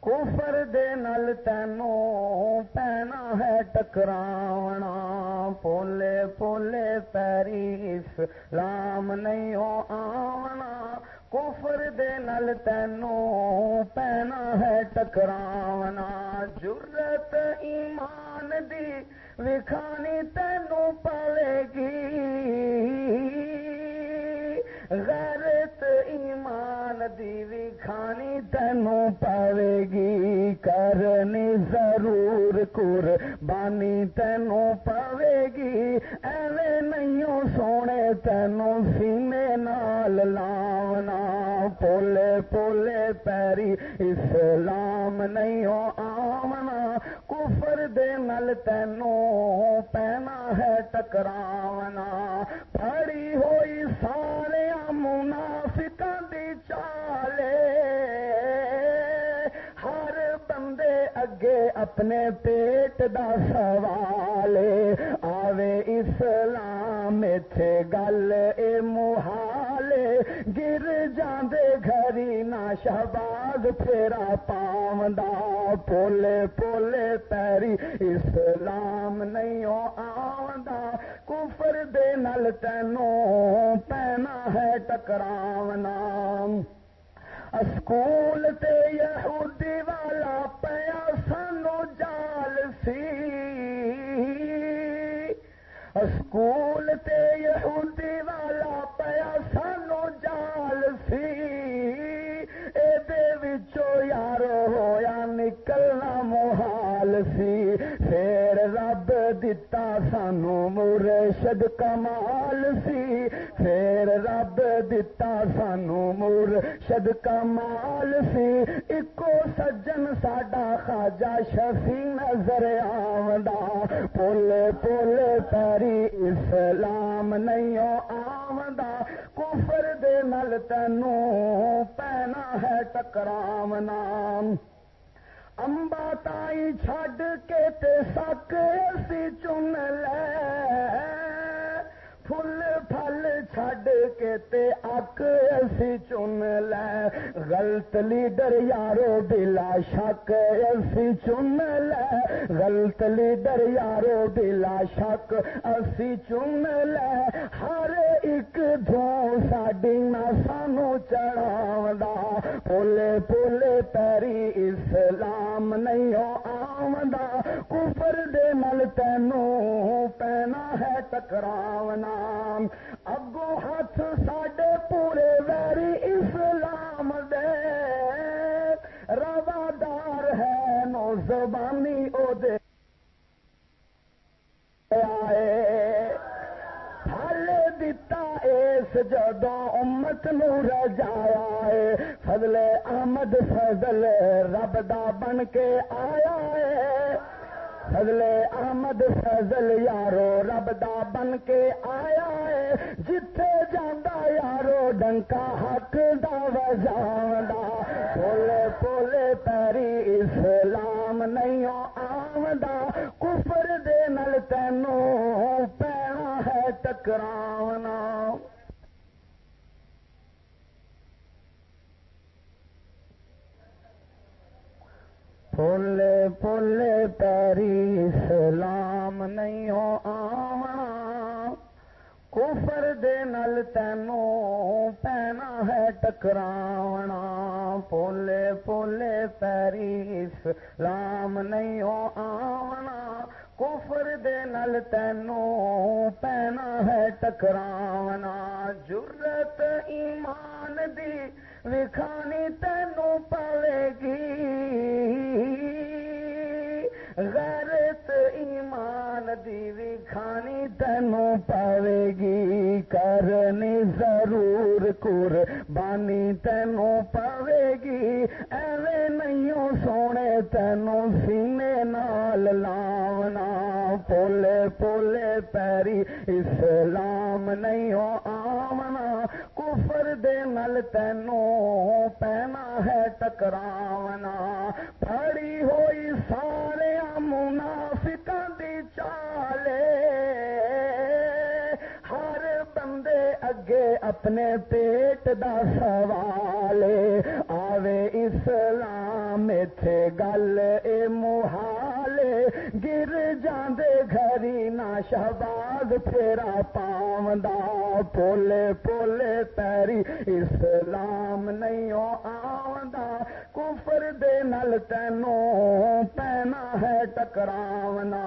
کفر دے نل تینوں پینا ہے ٹکراونا۔ پھولے پھولے پیری اسلام نہیں ہو آونا۔ کفر دے نل تینوں پینا ہے ٹکراونا جرت ایمان دی وکھانی تینوں پلے گی غیرت ایمان دی وکھانی تینوں پاوے گی کرنی ضرور قربانی تینوں پاوے گی ایویں نہیں سونے تینوں سینے نال لاونا۔ پولے پولے پیری اسلام نہیں آونا۔ کفر دے نل تینوں پینا ہے ٹکراونا۔ پڑی ہوئی سارے منافقاں اگے اپنے پیٹ دا سوال۔ آوے اسلام تھے گل اے محالے گر جاندے گھری نہ شہباز، پھیرا پاوندا پولے پولے پیری۔ اسلام نہیں آوندا، کفر دے نل تینوں پینا ہے ٹکراونا۔ اسکول تے یہودی والا پیا اسکول تے یہودی والا پیا سانو جال سی یارو ہویا نکلنا موہ سی پھر رب دتا سانو مرشد کمال سی پھر رب دتا سانو مرشد کمال سی اکو سجن ساڈا خاجا شفی نظر آمدہ پل پل پیری اسلام نہیں آمدہ کفر دے نل تینوں پینا ہے ٹکراونا امبا تائی چھڈ کے تے سک اسی چن لے فل پھل چھڈ کے تے اک اسی چن لے۔ غلط لیڈر یارو بلا شک اسی چن لے۔ غلط لیڈر یارو بلا شک اسی چن لے۔ ہر ایک دھو ساڈی نہ سانو چڑھا پولے پولے پیری اسلام نہیں آمدہ کفر دے نل تینوں پینا ہے ٹکراونا اگو ہاتھ ساڈے پورے ویری اسلام دے روادار ہے نو زبانی او دے آئے دتا اس جدو امت نو رجایا ہے فضل احمد فضل رب دا بن کے آیا ہے فضل احمد فضل یارو، رب دا بن کے آیا ہے۔ جتھے جانا یارو، ڈنکا حق دا وجانا پولے پولے پیری اسلام نہیں آمدہ کفر دے نل تینوں پینا ہے ٹکراونا۔ پھولے پھولے پیری اسلام نہیں ہو آونا کفر دے نل تینوں پینا ہے ٹکراونا۔ پھولے پھولے پیری اسلام نہیں ہو آونا کفر دے نل تینوں پینا ہے ٹکراونا۔ جرت ایمان دی وکھانی تینوں پاوے گی۔ غیرت ایمان دی وکھانی تینوں پاوے گی کرنی ضرور کور بانی تینوں پاوے گی ایویں نہیں سونے تینوں سینے نال لاونا پولے پولے پیری اسلام نہیں ہو آمنا کفر دے نل تینوں پینا ہے ٹکراونا۔ پڑی ہوئی سارے منافقاں بندے اگے اپنے پیٹ دا سوال۔ آوے اسلام تھے گل اے محالے گر جاندے گھری نہ شہباز پھیرا پاوندا۔ پولے پولے پیری اسلام نہیں آوندا۔ کفر دے نل تینوں پینا ہے ٹکراونا۔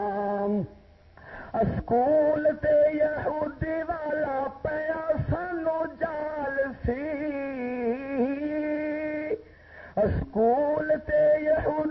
اسکول تے یہودی والا پیا کول تے یہ ان